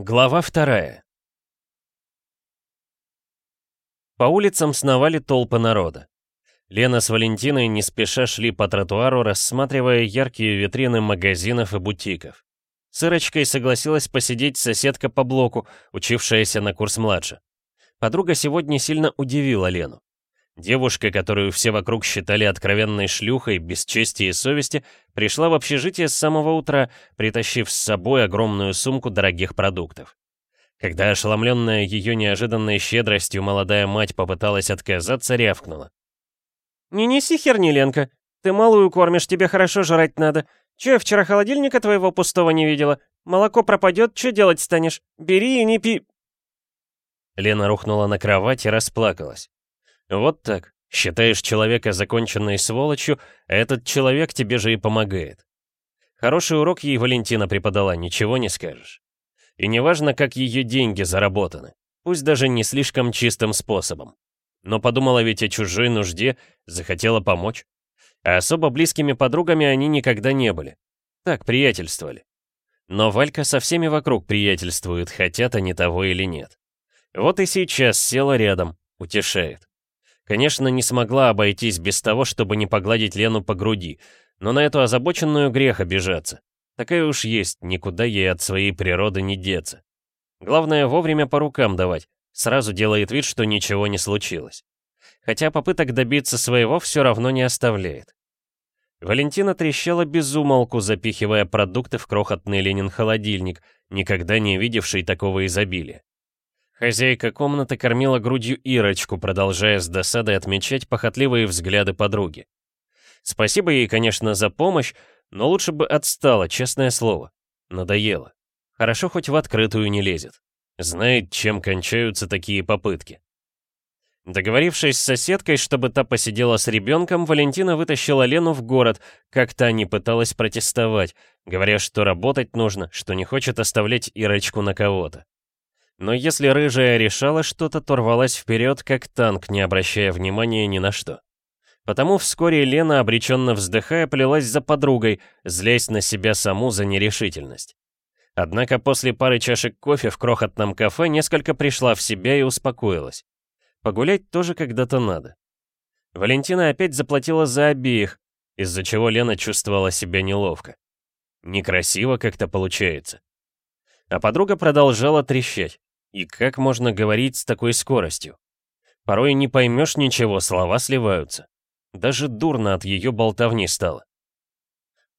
Глава вторая. По улицам сновали толпы народа. Лена с Валентиной не спеша шли по тротуару, рассматривая яркие витрины магазинов и бутиков. С Ирочкой согласилась посидеть соседка по блоку, учившаяся на курс младше. Подруга сегодня сильно удивила Лену. Девушка, которую все вокруг считали откровенной шлюхой, без чести и совести, пришла в общежитие с самого утра, притащив с собой огромную сумку дорогих продуктов. Когда ошеломленная ее неожиданной щедростью молодая мать попыталась отказаться, рявкнула. «Не неси херни, Ленка. Ты малую кормишь, тебе хорошо жрать надо. Че, я вчера холодильника твоего пустого не видела? Молоко пропадет, что делать станешь? Бери и не пи...» Лена рухнула на кровать и расплакалась. Вот так. Считаешь человека законченной сволочью, а этот человек тебе же и помогает. Хороший урок ей Валентина преподала, ничего не скажешь. И неважно, как ее деньги заработаны, пусть даже не слишком чистым способом. Но подумала ведь о чужой нужде, захотела помочь. А особо близкими подругами они никогда не были. Так, приятельствовали. Но Валька со всеми вокруг приятельствует, хотят они того или нет. Вот и сейчас села рядом, утешает. Конечно, не смогла обойтись без того, чтобы не погладить Лену по груди, но на эту озабоченную грех обижаться. Такая уж есть, никуда ей от своей природы не деться. Главное, вовремя по рукам давать, сразу делает вид, что ничего не случилось. Хотя попыток добиться своего все равно не оставляет. Валентина трещала без умолку, запихивая продукты в крохотный Ленин холодильник, никогда не видевший такого изобилия. Хозяйка комнаты кормила грудью Ирочку, продолжая с досадой отмечать похотливые взгляды подруги. Спасибо ей, конечно, за помощь, но лучше бы отстала, честное слово. Надоело. Хорошо хоть в открытую не лезет. Знает, чем кончаются такие попытки. Договорившись с соседкой, чтобы та посидела с ребенком, Валентина вытащила Лену в город, как та не пыталась протестовать, говоря, что работать нужно, что не хочет оставлять Ирочку на кого-то. Но если рыжая решала что-то, то рвалась вперед, как танк, не обращая внимания ни на что. Потому вскоре Лена, обреченно вздыхая, плелась за подругой, злясь на себя саму за нерешительность. Однако после пары чашек кофе в крохотном кафе несколько пришла в себя и успокоилась. Погулять тоже когда-то надо. Валентина опять заплатила за обеих, из-за чего Лена чувствовала себя неловко. Некрасиво как-то получается. А подруга продолжала трещать. И как можно говорить с такой скоростью? Порой не поймешь ничего, слова сливаются. Даже дурно от ее болтовни стало.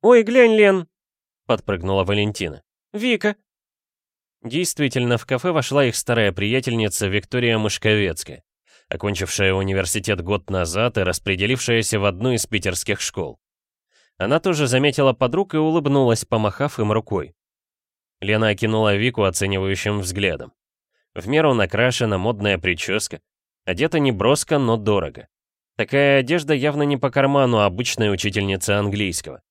«Ой, глянь, Лен!» — подпрыгнула Валентина. «Вика!» Действительно, в кафе вошла их старая приятельница Виктория Мышковецкая, окончившая университет год назад и распределившаяся в одну из питерских школ. Она тоже заметила подруг и улыбнулась, помахав им рукой. Лена окинула Вику оценивающим взглядом. В меру накрашена модная прическа. Одета не броско, но дорого. Такая одежда явно не по карману обычной учительницы английского.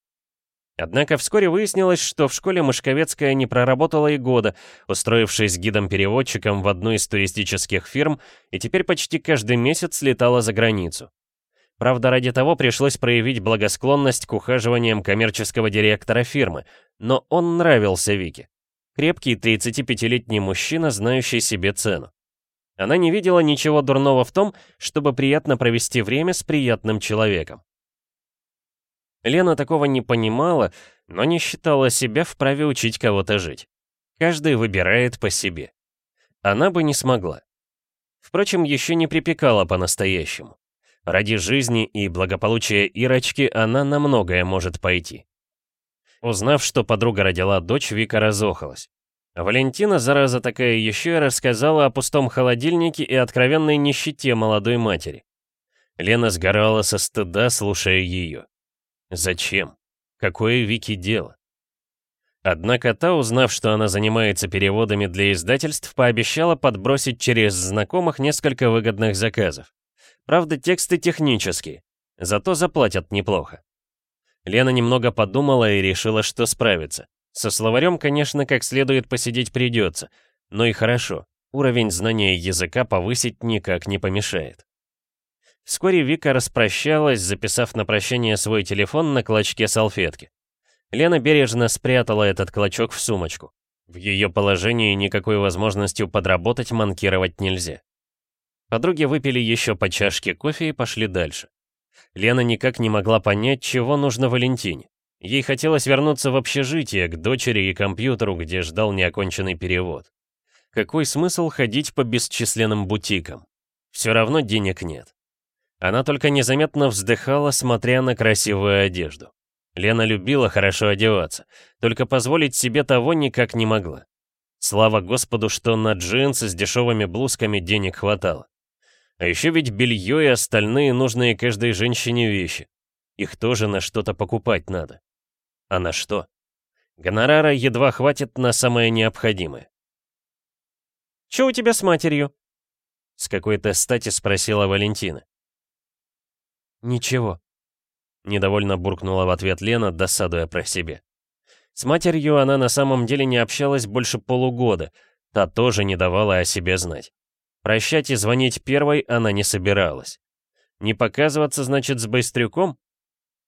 Однако вскоре выяснилось, что в школе Мышковецкая не проработала и года, устроившись гидом-переводчиком в одну из туристических фирм, и теперь почти каждый месяц летала за границу. Правда, ради того пришлось проявить благосклонность к ухаживаниям коммерческого директора фирмы, но он нравился Вике. Крепкий 35-летний мужчина, знающий себе цену. Она не видела ничего дурного в том, чтобы приятно провести время с приятным человеком. Лена такого не понимала, но не считала себя вправе учить кого-то жить. Каждый выбирает по себе. Она бы не смогла. Впрочем, еще не припекала по-настоящему. Ради жизни и благополучия Ирочки она на многое может пойти. Узнав, что подруга родила дочь, Вика разохалась. Валентина, зараза такая, еще и рассказала о пустом холодильнике и откровенной нищете молодой матери. Лена сгорала со стыда, слушая ее. Зачем? Какое Вике дело? Однако та, узнав, что она занимается переводами для издательств, пообещала подбросить через знакомых несколько выгодных заказов. Правда, тексты технические, зато заплатят неплохо. Лена немного подумала и решила, что справится. Со словарем, конечно, как следует посидеть придется, но и хорошо. Уровень знания языка повысить никак не помешает. Вскоре Вика распрощалась, записав на прощание свой телефон на клочке салфетки. Лена бережно спрятала этот клочок в сумочку. В ее положении никакой возможностью подработать манкировать нельзя. Подруги выпили еще по чашке кофе и пошли дальше. Лена никак не могла понять, чего нужно Валентине. Ей хотелось вернуться в общежитие, к дочери и компьютеру, где ждал неоконченный перевод. Какой смысл ходить по бесчисленным бутикам? Все равно денег нет. Она только незаметно вздыхала, смотря на красивую одежду. Лена любила хорошо одеваться, только позволить себе того никак не могла. Слава Господу, что на джинсы с дешевыми блузками денег хватало. А еще ведь белье и остальные нужные каждой женщине вещи. Их тоже на что-то покупать надо. А на что? Гонорара едва хватит на самое необходимое. «Чё у тебя с матерью?» С какой-то стати спросила Валентина. «Ничего», — недовольно буркнула в ответ Лена, досадуя про себя. С матерью она на самом деле не общалась больше полугода, та тоже не давала о себе знать. Прощать и звонить первой она не собиралась. Не показываться, значит, с Быстрюком?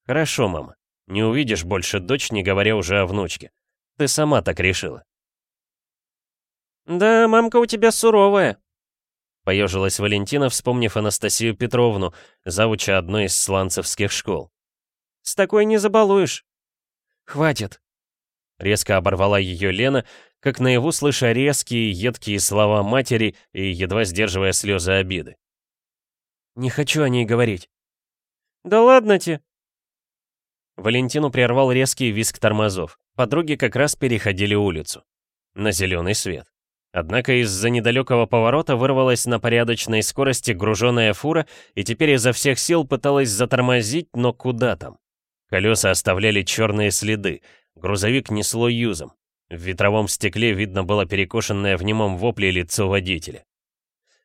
Хорошо, мама. Не увидишь больше дочь, не говоря уже о внучке. Ты сама так решила. «Да, мамка у тебя суровая», Поежилась Валентина, вспомнив Анастасию Петровну, завуча одной из сланцевских школ. «С такой не забалуешь». «Хватит!» Резко оборвала ее Лена, как наяву слыша резкие, едкие слова матери и едва сдерживая слезы обиды. «Не хочу о ней говорить». «Да ладно тебе!» Валентину прервал резкий визг тормозов. Подруги как раз переходили улицу. На зеленый свет. Однако из-за недалекого поворота вырвалась на порядочной скорости груженная фура и теперь изо всех сил пыталась затормозить, но куда там? Колеса оставляли черные следы, грузовик несло юзом. В ветровом стекле видно было перекошенное в немом вопле лицо водителя.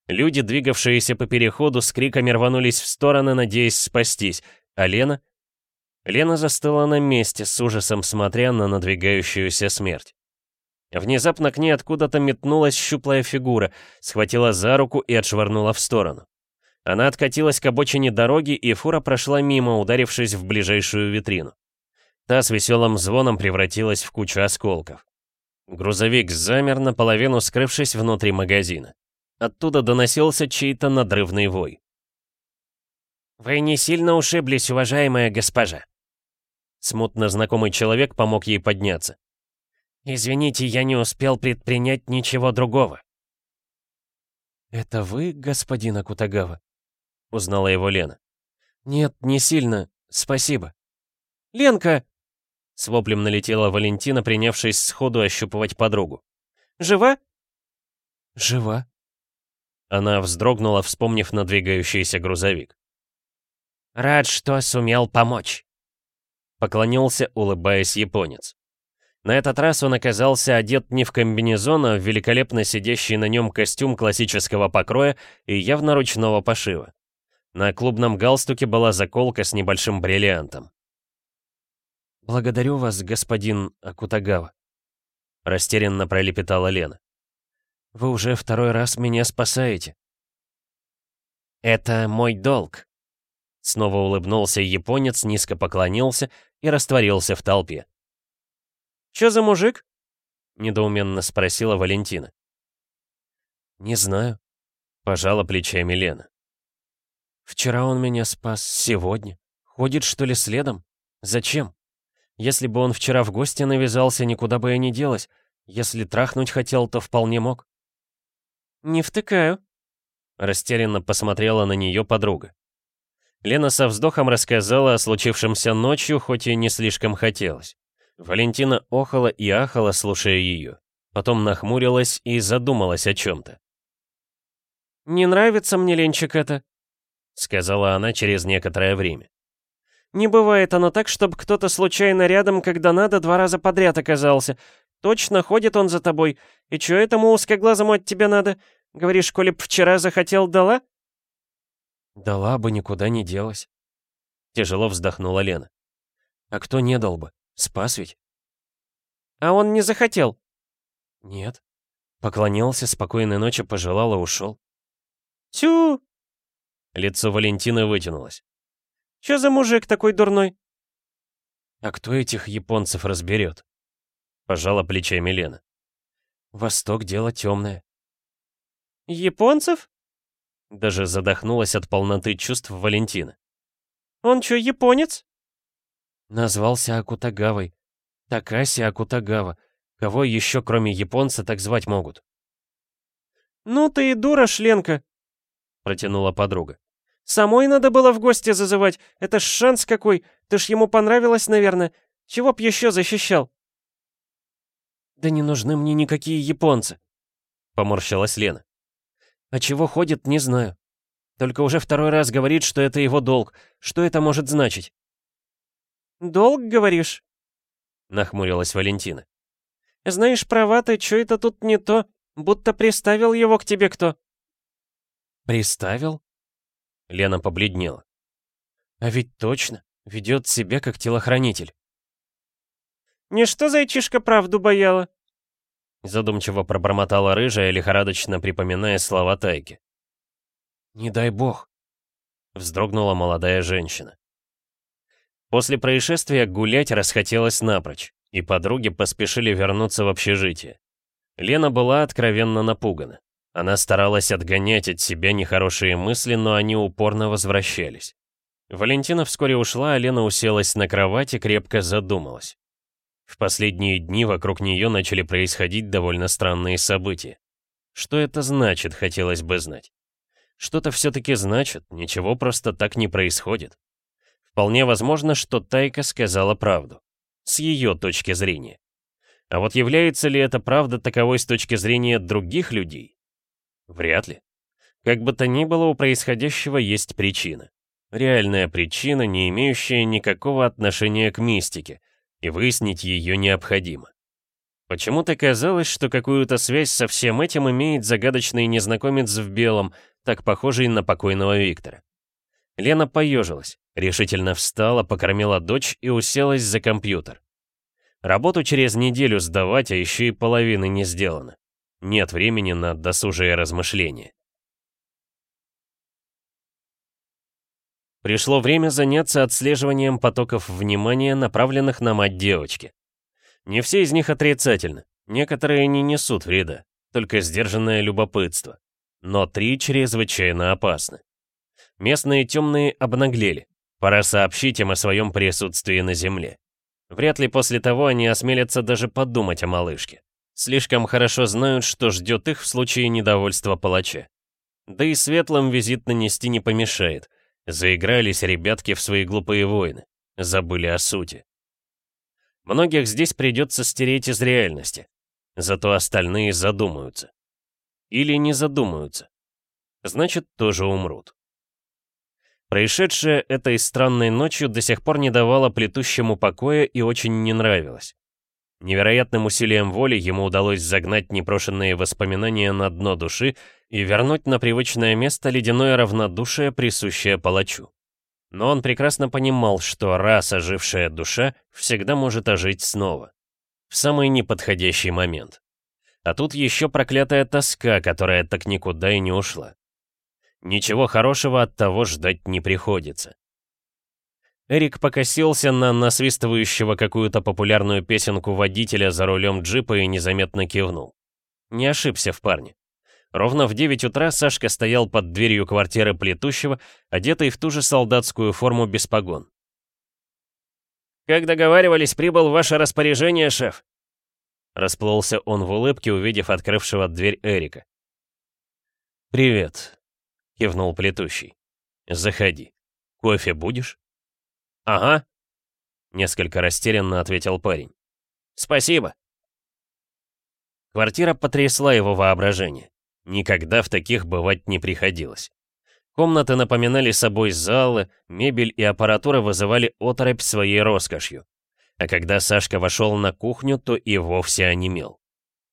Люди, двигавшиеся по переходу, с криками рванулись в стороны, надеясь спастись, а Лена? Лена застыла на месте, с ужасом смотря на надвигающуюся смерть. Внезапно к ней откуда-то метнулась щуплая фигура, схватила за руку и отшвырнула в сторону. Она откатилась к обочине дороги, и фура прошла мимо, ударившись в ближайшую витрину. Та с веселым звоном превратилась в кучу осколков. Грузовик замер, наполовину скрывшись внутри магазина. Оттуда доносился чей-то надрывный вой. «Вы не сильно ушиблись, уважаемая госпожа?» Смутно знакомый человек помог ей подняться. «Извините, я не успел предпринять ничего другого». «Это вы, господин Акутагава?» — узнала его Лена. «Нет, не сильно. Спасибо». «Ленка!» С воплем налетела Валентина, принявшись сходу ощупывать подругу. «Жива?» «Жива». Она вздрогнула, вспомнив надвигающийся грузовик. «Рад, что сумел помочь», — поклонился, улыбаясь японец. На этот раз он оказался одет не в комбинезон, а в великолепно сидящий на нем костюм классического покроя и явно ручного пошива. На клубном галстуке была заколка с небольшим бриллиантом. «Благодарю вас, господин Акутагава», — растерянно пролепетала Лена. «Вы уже второй раз меня спасаете». «Это мой долг», — снова улыбнулся японец, низко поклонился и растворился в толпе. «Чё за мужик?» — недоуменно спросила Валентина. «Не знаю», — пожала плечами Лена. «Вчера он меня спас, сегодня. Ходит, что ли, следом? Зачем? Если бы он вчера в гости навязался, никуда бы я не делась. Если трахнуть хотел, то вполне мог». «Не втыкаю», — растерянно посмотрела на нее подруга. Лена со вздохом рассказала о случившемся ночью, хоть и не слишком хотелось. Валентина охала и ахала, слушая ее. Потом нахмурилась и задумалась о чем-то. «Не нравится мне, Ленчик, это», — сказала она через некоторое время. «Не бывает оно так, чтобы кто-то случайно рядом, когда надо, два раза подряд оказался. Точно ходит он за тобой. И чё этому узкоглазому от тебя надо? Говоришь, коли б вчера захотел, дала?» «Дала бы, никуда не делась», — тяжело вздохнула Лена. «А кто не дал бы? Спас ведь? А он не захотел? Нет. Поклонился, спокойной ночи пожелал и ушел. Тю! Лицо Валентины вытянулось. Чё за мужик такой дурной? А кто этих японцев разберет? Пожала плечами Лена. Восток — дело темное. Японцев? Даже задохнулась от полноты чувств Валентина. Он чё, японец? Назвался Акутагавой. Такаси Акутагава. Кого еще, кроме японца, так звать могут? Ну ты и дура, Шленка, протянула подруга. Самой надо было в гости зазывать. Это ж шанс какой. Ты ж ему понравилась, наверное. Чего б еще защищал? Да не нужны мне никакие японцы, поморщилась Лена. А чего ходит, не знаю. Только уже второй раз говорит, что это его долг. Что это может значить? «Долг, говоришь?» — нахмурилась Валентина. «Знаешь, права ты, что это тут не то? Будто приставил его к тебе кто». «Приставил?» Лена побледнела. «А ведь точно, ведет себя как телохранитель». «Не что зайчишка правду бояла?» Задумчиво пробормотала рыжая, лихорадочно припоминая слова Тайки. «Не дай бог», — вздрогнула молодая женщина. После происшествия гулять расхотелось напрочь, и подруги поспешили вернуться в общежитие. Лена была откровенно напугана. Она старалась отгонять от себя нехорошие мысли, но они упорно возвращались. Валентина вскоре ушла, а Лена уселась на кровать и крепко задумалась. В последние дни вокруг нее начали происходить довольно странные события. Что это значит, хотелось бы знать. Что-то все-таки значит, ничего просто так не происходит. Вполне возможно, что Тайка сказала правду. С ее точки зрения. А вот является ли это правда таковой с точки зрения других людей? Вряд ли. Как бы то ни было, у происходящего есть причина. Реальная причина, не имеющая никакого отношения к мистике, и выяснить ее необходимо. Почему-то казалось, что какую-то связь со всем этим имеет загадочный незнакомец в белом, так похожий на покойного Виктора. Лена поежилась, решительно встала, покормила дочь и уселась за компьютер. Работу через неделю сдавать, а еще и половины не сделано. Нет времени на досужие размышления. Пришло время заняться отслеживанием потоков внимания, направленных на мать девочки. Не все из них отрицательны, некоторые не несут вреда, только сдержанное любопытство. Но три чрезвычайно опасны. Местные темные обнаглели. Пора сообщить им о своем присутствии на Земле. Вряд ли после того они осмелятся даже подумать о малышке. Слишком хорошо знают, что ждет их в случае недовольства палача. Да и светлым визит нанести не помешает. Заигрались ребятки в свои глупые войны. Забыли о сути. Многих здесь придется стереть из реальности. Зато остальные задумаются. Или не задумаются. Значит, тоже умрут. Происшедшее этой странной ночью до сих пор не давало плетущему покоя и очень не нравилось. Невероятным усилием воли ему удалось загнать непрошенные воспоминания на дно души и вернуть на привычное место ледяное равнодушие, присущее палачу. Но он прекрасно понимал, что раз ожившая душа всегда может ожить снова. В самый неподходящий момент. А тут еще проклятая тоска, которая так никуда и не ушла. Ничего хорошего от того ждать не приходится. Эрик покосился на насвистывающего какую-то популярную песенку водителя за рулем джипа и незаметно кивнул. Не ошибся в парне. Ровно в 9 утра Сашка стоял под дверью квартиры плетущего, одетый в ту же солдатскую форму без погон. «Как договаривались, прибыл в ваше распоряжение, шеф!» Расплылся он в улыбке, увидев открывшего дверь Эрика. «Привет», — кивнул плетущий. «Заходи. Кофе будешь?» «Ага», — несколько растерянно ответил парень. «Спасибо». Квартира потрясла его воображение. Никогда в таких бывать не приходилось. Комнаты напоминали собой залы, мебель и аппаратура вызывали оторопь своей роскошью. А когда Сашка вошел на кухню, то и вовсе онемел.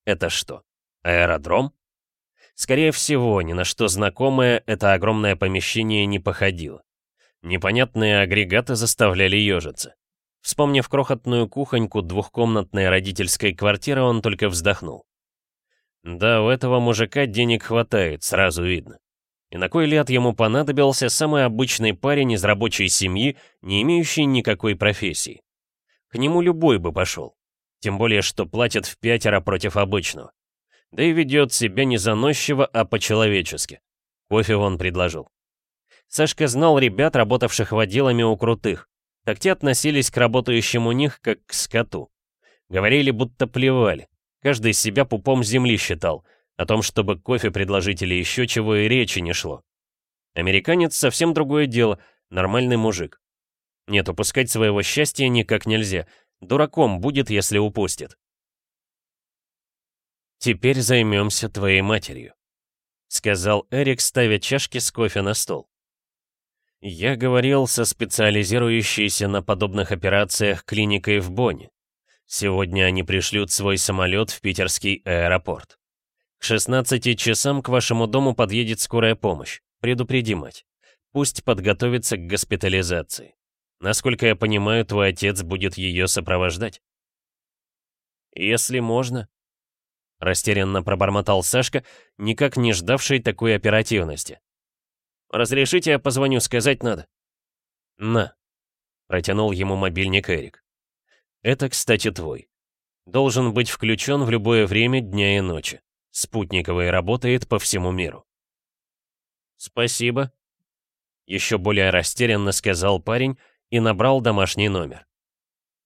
Это что, аэродром? Скорее всего, ни на что знакомое это огромное помещение не походило. Непонятные агрегаты заставляли ежиться. Вспомнив крохотную кухоньку двухкомнатной родительской квартиры, он только вздохнул. Да, у этого мужика денег хватает, сразу видно. И на кой ляд ему понадобился самый обычный парень из рабочей семьи, не имеющий никакой профессии? К нему любой бы пошел. Тем более, что платят в пятеро против обычного. Да и ведет себя не заносчиво, а по-человечески. Кофе он предложил. Сашка знал ребят, работавших водилами у крутых. Так те относились к работающим у них, как к скоту. Говорили, будто плевали. Каждый себя пупом земли считал. О том, чтобы кофе предложить или еще чего и речи не шло. Американец совсем другое дело, нормальный мужик. Нет, упускать своего счастья никак нельзя. Дураком будет, если упустит. «Теперь займемся твоей матерью», — сказал Эрик, ставя чашки с кофе на стол. Я говорил со специализирующейся на подобных операциях клиникой в Бонне. Сегодня они пришлют свой самолет в питерский аэропорт. К 16 часам к вашему дому подъедет скорая помощь. Предупреди мать. Пусть подготовится к госпитализации. Насколько я понимаю, твой отец будет ее сопровождать. Если можно. Растерянно пробормотал Сашка, никак не ждавший такой оперативности. «Разрешите, я позвоню, сказать надо». «На», — протянул ему мобильник Эрик. «Это, кстати, твой. Должен быть включен в любое время дня и ночи. Спутниковый работает по всему миру». «Спасибо», — еще более растерянно сказал парень и набрал домашний номер.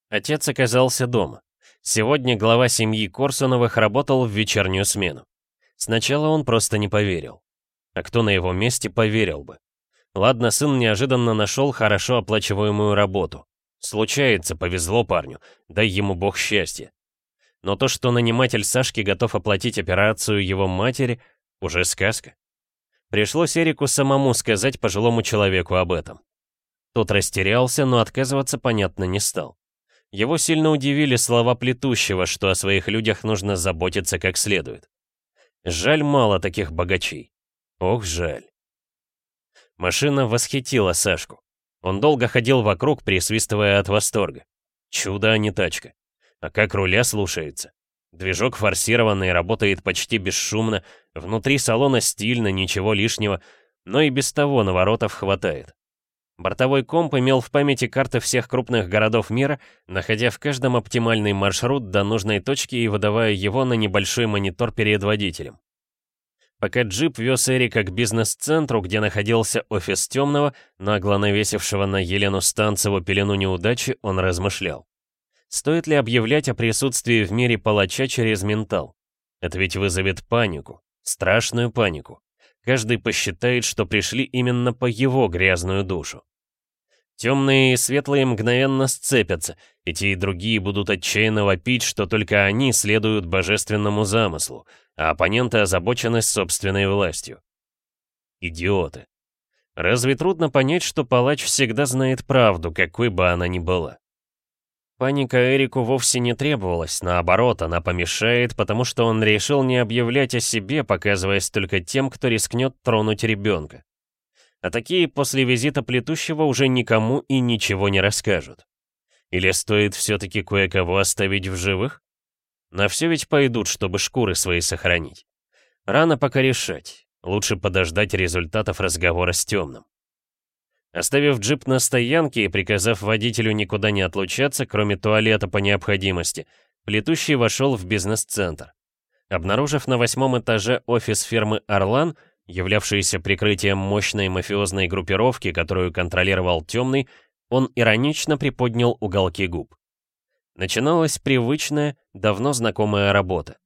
Отец оказался дома. Сегодня глава семьи Корсуновых работал в вечернюю смену. Сначала он просто не поверил. А кто на его месте поверил бы? Ладно, сын неожиданно нашел хорошо оплачиваемую работу. Случается, повезло парню, дай ему бог счастья. Но то, что наниматель Сашки готов оплатить операцию его матери, уже сказка. Пришлось Эрику самому сказать пожилому человеку об этом. Тот растерялся, но отказываться, понятно, не стал. Его сильно удивили слова плетущего, что о своих людях нужно заботиться как следует. Жаль мало таких богачей. Ох, жаль. Машина восхитила Сашку. Он долго ходил вокруг, присвистывая от восторга. Чудо, а не тачка. А как руля слушается. Движок форсированный, работает почти бесшумно, внутри салона стильно, ничего лишнего, но и без того наворотов хватает. Бортовой комп имел в памяти карты всех крупных городов мира, находя в каждом оптимальный маршрут до нужной точки и выдавая его на небольшой монитор перед водителем. Пока джип вез Эрика к бизнес-центру, где находился офис темного, нагло навесившего на Елену Станцеву пелену неудачи, он размышлял. Стоит ли объявлять о присутствии в мире палача через ментал? Это ведь вызовет панику, страшную панику. Каждый посчитает, что пришли именно по его грязную душу. Темные и светлые мгновенно сцепятся, и те и другие будут отчаянно вопить, что только они следуют божественному замыслу, а оппоненты озабочены собственной властью. Идиоты. Разве трудно понять, что палач всегда знает правду, какой бы она ни была? Паника Эрику вовсе не требовалась, наоборот, она помешает, потому что он решил не объявлять о себе, показываясь только тем, кто рискнет тронуть ребенка. А такие после визита плетущего уже никому и ничего не расскажут. Или стоит все-таки кое-кого оставить в живых? На все ведь пойдут, чтобы шкуры свои сохранить. Рано пока решать. Лучше подождать результатов разговора с темным. Оставив джип на стоянке и приказав водителю никуда не отлучаться, кроме туалета по необходимости, плетущий вошел в бизнес-центр. Обнаружив на восьмом этаже офис фирмы «Орлан», являвшийся прикрытием мощной мафиозной группировки, которую контролировал темный, он иронично приподнял уголки губ. Начиналась привычная, давно знакомая работа.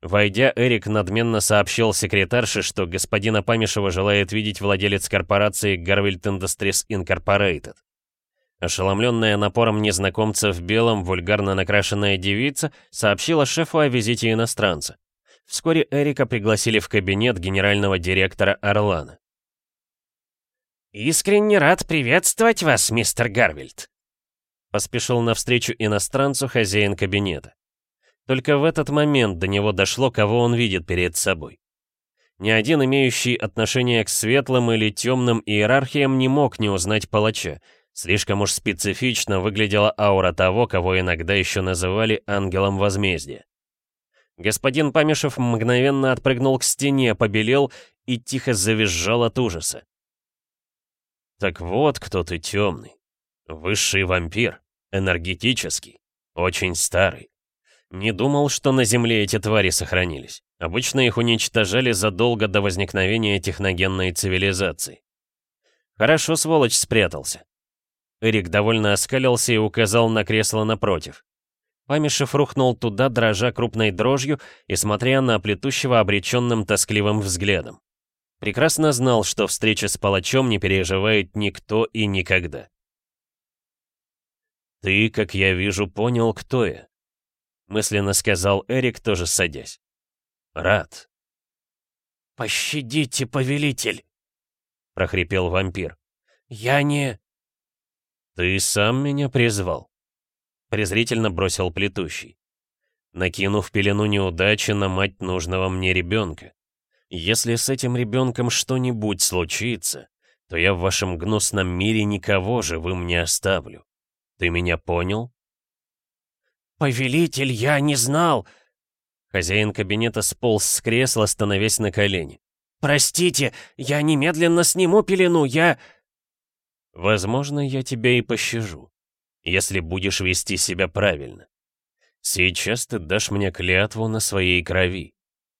Войдя, Эрик надменно сообщил секретарше, что господина Памишева желает видеть владелец корпорации Garvelt Industries Incorporated. Ошеломленная напором незнакомца в белом, вульгарно накрашенная девица сообщила шефу о визите иностранца. Вскоре Эрика пригласили в кабинет генерального директора Орлана. «Искренне рад приветствовать вас, мистер Гарвельд», Поспешил навстречу иностранцу хозяин кабинета. Только в этот момент до него дошло, кого он видит перед собой. Ни один имеющий отношение к светлым или темным иерархиям не мог не узнать палача. Слишком уж специфично выглядела аура того, кого иногда еще называли ангелом возмездия. Господин Памешев мгновенно отпрыгнул к стене, побелел и тихо завизжал от ужаса. «Так вот кто ты темный. Высший вампир. Энергетический. Очень старый. Не думал, что на Земле эти твари сохранились. Обычно их уничтожали задолго до возникновения техногенной цивилизации. Хорошо сволочь спрятался. Эрик довольно оскалился и указал на кресло напротив. Памешев рухнул туда, дрожа крупной дрожью и смотря на плетущего обреченным тоскливым взглядом. Прекрасно знал, что встреча с палачом не переживает никто и никогда. «Ты, как я вижу, понял, кто я», — мысленно сказал Эрик, тоже садясь. «Рад». «Пощадите, повелитель!» — прохрипел вампир. «Я не...» «Ты сам меня призвал», — презрительно бросил плетущий, накинув пелену неудачи на мать нужного мне ребенка. «Если с этим ребенком что-нибудь случится, то я в вашем гнусном мире никого живым не оставлю. Ты меня понял?» «Повелитель, я не знал!» Хозяин кабинета сполз с кресла, становясь на колени. «Простите, я немедленно сниму пелену, я...» «Возможно, я тебя и пощажу, если будешь вести себя правильно. Сейчас ты дашь мне клятву на своей крови,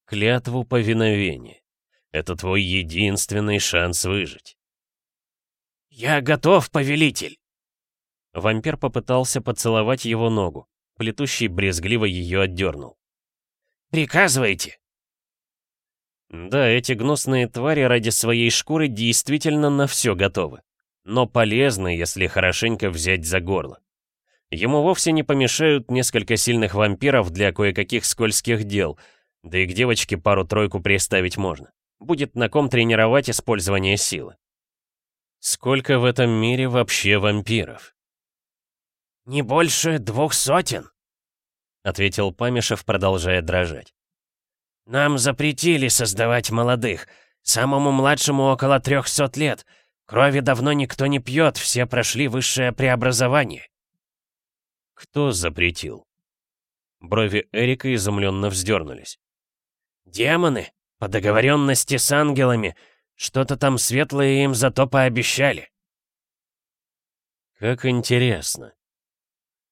клятву повиновения. Это твой единственный шанс выжить». «Я готов, повелитель!» Вампир попытался поцеловать его ногу. Плетущий брезгливо ее отдернул. «Приказывайте!» Да, эти гнусные твари ради своей шкуры действительно на все готовы. Но полезны, если хорошенько взять за горло. Ему вовсе не помешают несколько сильных вампиров для кое-каких скользких дел, да и к девочке пару-тройку приставить можно. Будет на ком тренировать использование силы. Сколько в этом мире вообще вампиров? «Не больше двух сотен», — ответил Памешев, продолжая дрожать. «Нам запретили создавать молодых. Самому младшему около трехсот лет. Крови давно никто не пьет, все прошли высшее преобразование». «Кто запретил?» Брови Эрика изумленно вздернулись. «Демоны, по договоренности с ангелами. Что-то там светлое им зато пообещали». «Как интересно».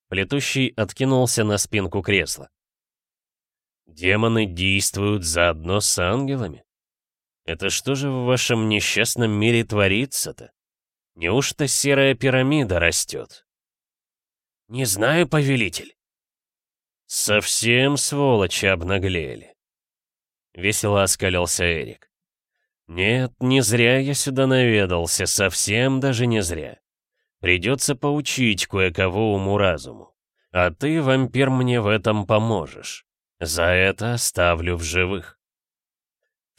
Плетущий откинулся на спинку кресла. Демоны действуют заодно с ангелами? Это что же в вашем несчастном мире творится-то? Неужто серая пирамида растет? Не знаю, повелитель. Совсем сволочи обнаглели. Весело оскалился Эрик. Нет, не зря я сюда наведался, совсем даже не зря. Придется поучить кое-кого уму-разуму. А ты, вампир, мне в этом поможешь. За это оставлю в живых.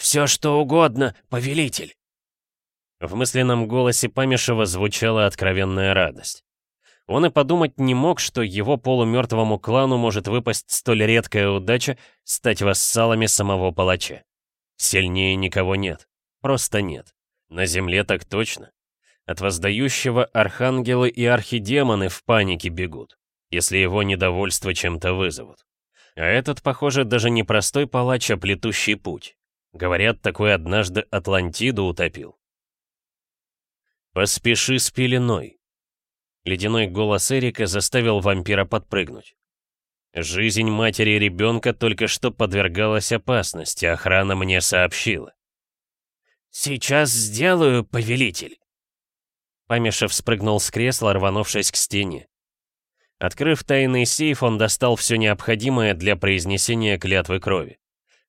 «Все что угодно, повелитель!» В мысленном голосе Памешева звучала откровенная радость. Он и подумать не мог, что его полумертвому клану может выпасть столь редкая удача стать вассалами самого палача. Сильнее никого нет. Просто нет. На земле так точно. От воздающего архангелы и архидемоны в панике бегут, если его недовольство чем-то вызовут. А этот, похоже, даже не простой палач, а плетущий путь. Говорят, такой однажды Атлантиду утопил. «Поспеши с пеленой!» Ледяной голос Эрика заставил вампира подпрыгнуть. Жизнь матери ребенка только что подвергалась опасности, охрана мне сообщила. «Сейчас сделаю, повелитель!» Памешев спрыгнул с кресла, рванувшись к стене. Открыв тайный сейф, он достал все необходимое для произнесения клятвы крови.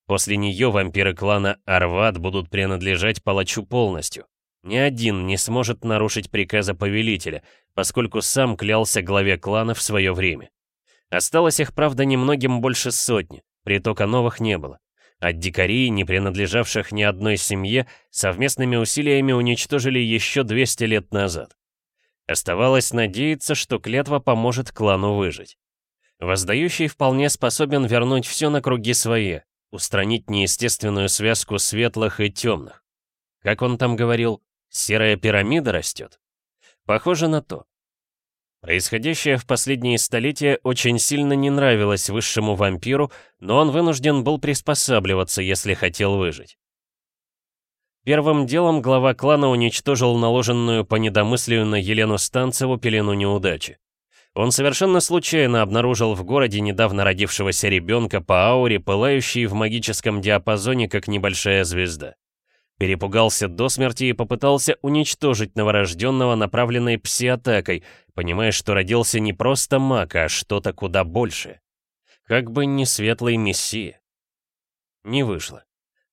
После нее вампиры клана Арват будут принадлежать палачу полностью. Ни один не сможет нарушить приказа повелителя, поскольку сам клялся главе клана в свое время. Осталось их, правда, немногим больше сотни, притока новых не было. От дикарей, не принадлежавших ни одной семье, совместными усилиями уничтожили еще 200 лет назад. Оставалось надеяться, что клятва поможет клану выжить. Воздающий вполне способен вернуть все на круги свои, устранить неестественную связку светлых и темных. Как он там говорил, серая пирамида растет? Похоже на то. Происходящее в последние столетия очень сильно не нравилось высшему вампиру, но он вынужден был приспосабливаться, если хотел выжить. Первым делом глава клана уничтожил наложенную по недомыслию на Елену Станцеву пелену неудачи. Он совершенно случайно обнаружил в городе недавно родившегося ребенка по ауре, пылающий в магическом диапазоне, как небольшая звезда. Перепугался до смерти и попытался уничтожить новорожденного направленной пси-атакой, понимая, что родился не просто маг, а что-то куда большее. Как бы не светлый мессия. Не вышло.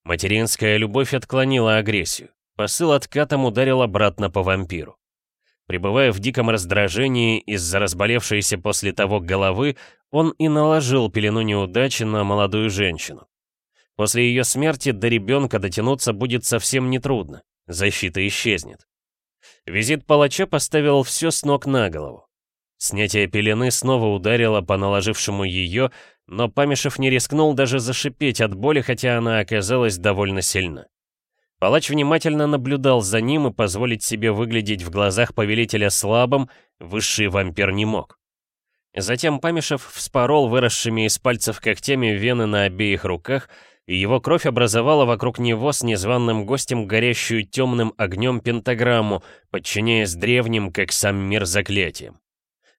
Материнская любовь отклонила агрессию. Посыл откатом ударил обратно по вампиру. Пребывая в диком раздражении из-за разболевшейся после того головы, он и наложил пелену неудачи на молодую женщину. После ее смерти до ребенка дотянуться будет совсем нетрудно, защита исчезнет. Визит палача поставил все с ног на голову. Снятие пелены снова ударило по наложившему ее, но Памешев не рискнул даже зашипеть от боли, хотя она оказалась довольно сильна. Палач внимательно наблюдал за ним и позволить себе выглядеть в глазах повелителя слабым высший вампир не мог. Затем Памешев вспорол выросшими из пальцев когтями вены на обеих руках, и его кровь образовала вокруг него с незваным гостем горящую темным огнем пентаграмму, подчиняясь древним, как сам мир, заклятиям.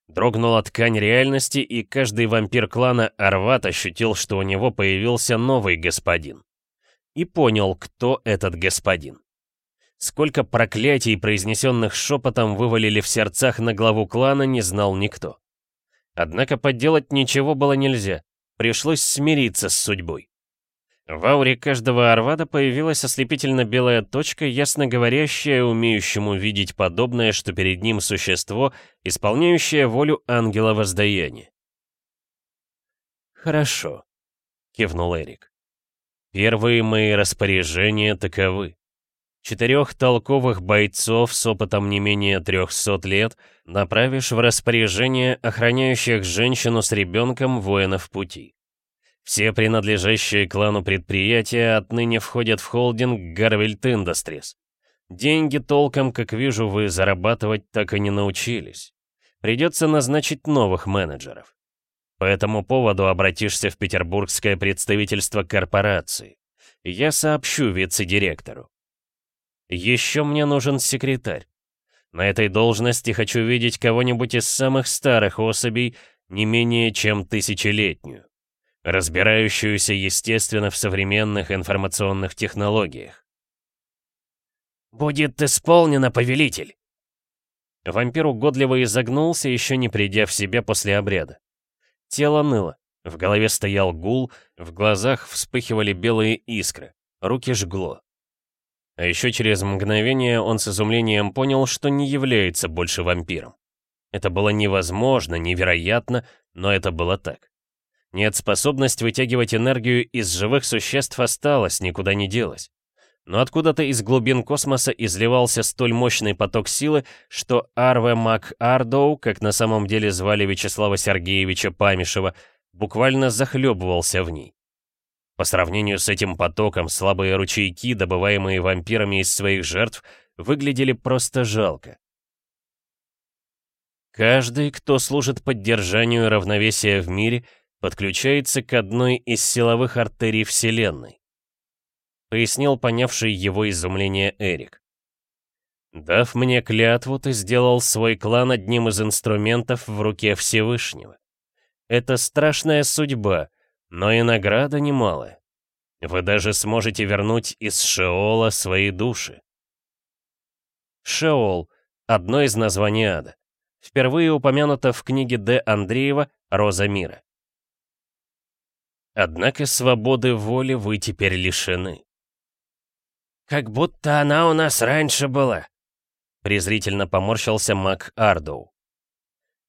Дрогнула ткань реальности, и каждый вампир клана Арват ощутил, что у него появился новый господин и понял, кто этот господин. Сколько проклятий, произнесенных шепотом, вывалили в сердцах на главу клана, не знал никто. Однако подделать ничего было нельзя, пришлось смириться с судьбой. В ауре каждого Арвада появилась ослепительно белая точка, ясно говорящая умеющему видеть подобное, что перед ним существо, исполняющее волю ангела воздаяния. «Хорошо», — кивнул Эрик. Первые мои распоряжения таковы. Четырех толковых бойцов с опытом не менее 300 лет направишь в распоряжение охраняющих женщину с ребенком воинов пути. Все принадлежащие клану предприятия отныне входят в холдинг Гарвельт Industries. Деньги толком, как вижу, вы зарабатывать так и не научились. Придется назначить новых менеджеров. По этому поводу обратишься в петербургское представительство корпорации. Я сообщу вице-директору. Еще мне нужен секретарь. На этой должности хочу видеть кого-нибудь из самых старых особей, не менее чем тысячелетнюю, разбирающуюся, естественно, в современных информационных технологиях. «Будет исполнено, повелитель!» Вампир угодливо изогнулся, еще не придя в себя после обряда. Тело ныло, в голове стоял гул, в глазах вспыхивали белые искры, руки жгло. А еще через мгновение он с изумлением понял, что не является больше вампиром. Это было невозможно, невероятно, но это было так. Нет, способность вытягивать энергию из живых существ осталась, никуда не делась. Но откуда-то из глубин космоса изливался столь мощный поток силы, что Арве Мак Ардоу, как на самом деле звали Вячеслава Сергеевича Памишева, буквально захлебывался в ней. По сравнению с этим потоком, слабые ручейки, добываемые вампирами из своих жертв, выглядели просто жалко. Каждый, кто служит поддержанию равновесия в мире, подключается к одной из силовых артерий Вселенной пояснил понявший его изумление Эрик. Дав мне клятву, ты сделал свой клан одним из инструментов в руке Всевышнего. Это страшная судьба, но и награда немалая. Вы даже сможете вернуть из Шеола свои души. Шеол — одно из названий ада. Впервые упомянуто в книге Д. Андреева «Роза мира». Однако свободы воли вы теперь лишены. «Как будто она у нас раньше была», — презрительно поморщился Мак Ардоу.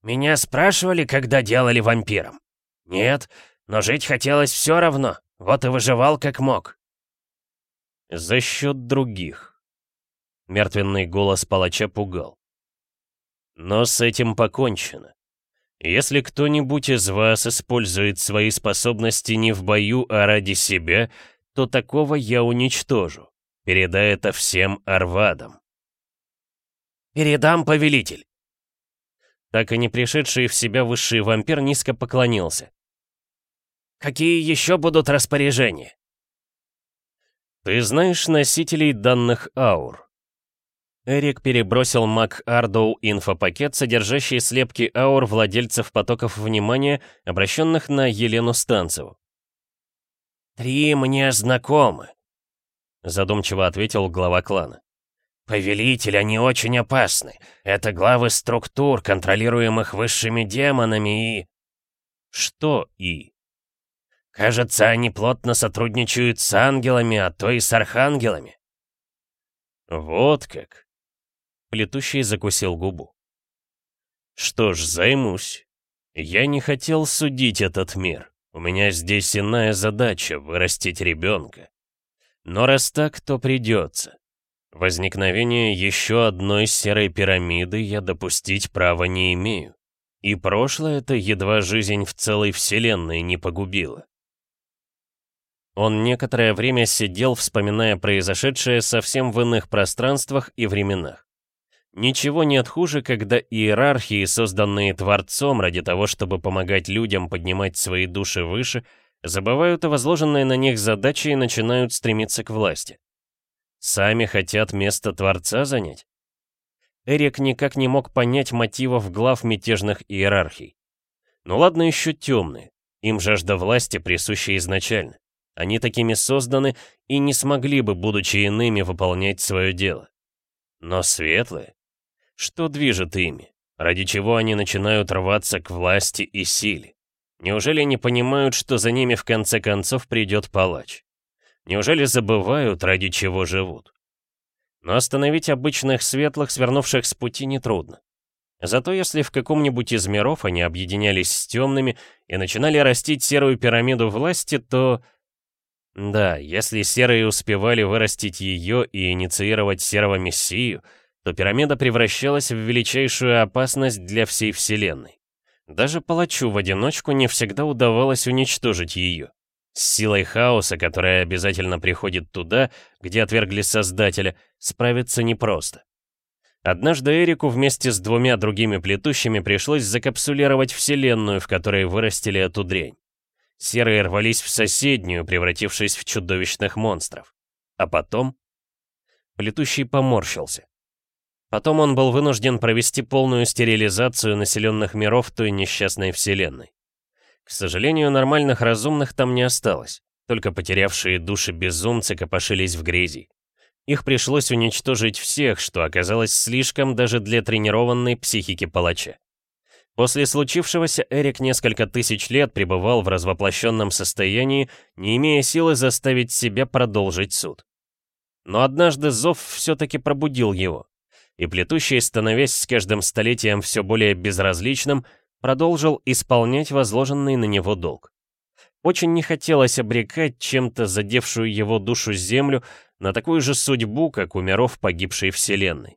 «Меня спрашивали, когда делали вампиром? Нет, но жить хотелось все равно, вот и выживал как мог». «За счет других», — мертвенный голос палача пугал. «Но с этим покончено. Если кто-нибудь из вас использует свои способности не в бою, а ради себя, то такого я уничтожу. Передай это всем Арвадам. «Передам, повелитель!» Так и не пришедший в себя высший вампир низко поклонился. «Какие еще будут распоряжения?» «Ты знаешь носителей данных аур?» Эрик перебросил Мак Ардоу инфопакет, содержащий слепки аур владельцев потоков внимания, обращенных на Елену Станцеву. «Три мне знакомы», — задумчиво ответил глава клана. «Повелитель, они очень опасны. Это главы структур, контролируемых высшими демонами и...» «Что «и»?» «Кажется, они плотно сотрудничают с ангелами, а то и с архангелами». «Вот как!» Плетущий закусил губу. «Что ж, займусь. Я не хотел судить этот мир. У меня здесь иная задача — вырастить ребенка. Но раз так, то придется. Возникновение еще одной серой пирамиды я допустить права не имею. И прошлое это едва жизнь в целой вселенной не погубило. Он некоторое время сидел, вспоминая произошедшее совсем в иных пространствах и временах. Ничего нет хуже, когда иерархии, созданные Творцом ради того, чтобы помогать людям поднимать свои души выше, забывают о возложенной на них задаче и начинают стремиться к власти. Сами хотят место Творца занять? Эрик никак не мог понять мотивов глав мятежных иерархий. Ну ладно еще темные, им жажда власти присуща изначально. Они такими созданы и не смогли бы, будучи иными, выполнять свое дело. Но светлые? Что движет ими? Ради чего они начинают рваться к власти и силе? Неужели не понимают, что за ними в конце концов придет палач? Неужели забывают, ради чего живут? Но остановить обычных светлых, свернувших с пути, нетрудно. Зато если в каком-нибудь из миров они объединялись с темными и начинали растить серую пирамиду власти, то... Да, если серые успевали вырастить ее и инициировать серого мессию, то пирамида превращалась в величайшую опасность для всей Вселенной. Даже палачу в одиночку не всегда удавалось уничтожить ее. С силой хаоса, которая обязательно приходит туда, где отвергли Создателя, справиться непросто. Однажды Эрику вместе с двумя другими плетущими пришлось закапсулировать Вселенную, в которой вырастили эту дрянь. Серые рвались в соседнюю, превратившись в чудовищных монстров. А потом... Плетущий поморщился. Потом он был вынужден провести полную стерилизацию населенных миров той несчастной Вселенной. К сожалению, нормальных разумных там не осталось. Только потерявшие души безумцы копошились в грязи. Их пришлось уничтожить всех, что оказалось слишком даже для тренированной психики палача. После случившегося Эрик несколько тысяч лет пребывал в развоплощенном состоянии, не имея силы заставить себя продолжить суд. Но однажды зов все-таки пробудил его, и плетущий, становясь с каждым столетием все более безразличным, продолжил исполнять возложенный на него долг. Очень не хотелось обрекать чем-то задевшую его душу землю на такую же судьбу, как у миров погибшей Вселенной.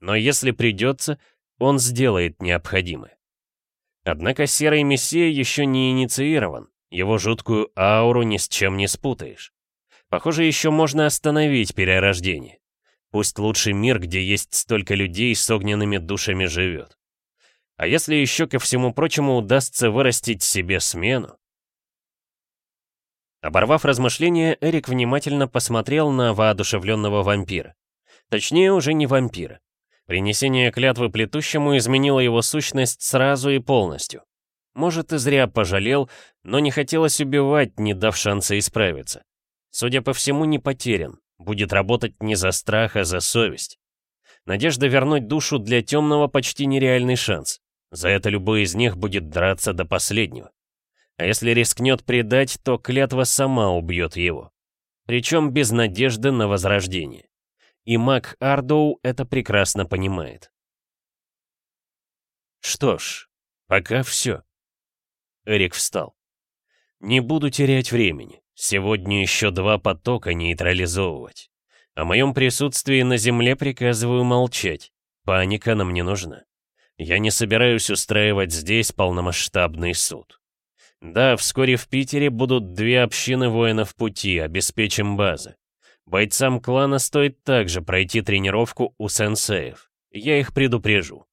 Но если придется, он сделает необходимое. Однако Серый Мессия еще не инициирован, его жуткую ауру ни с чем не спутаешь. Похоже, еще можно остановить перерождение. Пусть лучший мир, где есть столько людей с огненными душами живет. А если еще ко всему прочему удастся вырастить себе смену? Оборвав размышления, Эрик внимательно посмотрел на воодушевленного вампира. Точнее, уже не вампира. Принесение клятвы плетущему изменило его сущность сразу и полностью. Может, и зря пожалел, но не хотелось убивать, не дав шанса исправиться. Судя по всему, не потерян. Будет работать не за страх, а за совесть. Надежда вернуть душу для темного почти нереальный шанс. За это любой из них будет драться до последнего. А если рискнет предать, то клятва сама убьет его. Причем без надежды на возрождение. И маг Ардоу это прекрасно понимает. Что ж, пока все. Эрик встал. Не буду терять времени. Сегодня еще два потока нейтрализовывать. О моем присутствии на Земле приказываю молчать. Паника нам не нужна. Я не собираюсь устраивать здесь полномасштабный суд. Да, вскоре в Питере будут две общины воинов пути, обеспечим базы. Бойцам клана стоит также пройти тренировку у сенсеев. Я их предупрежу.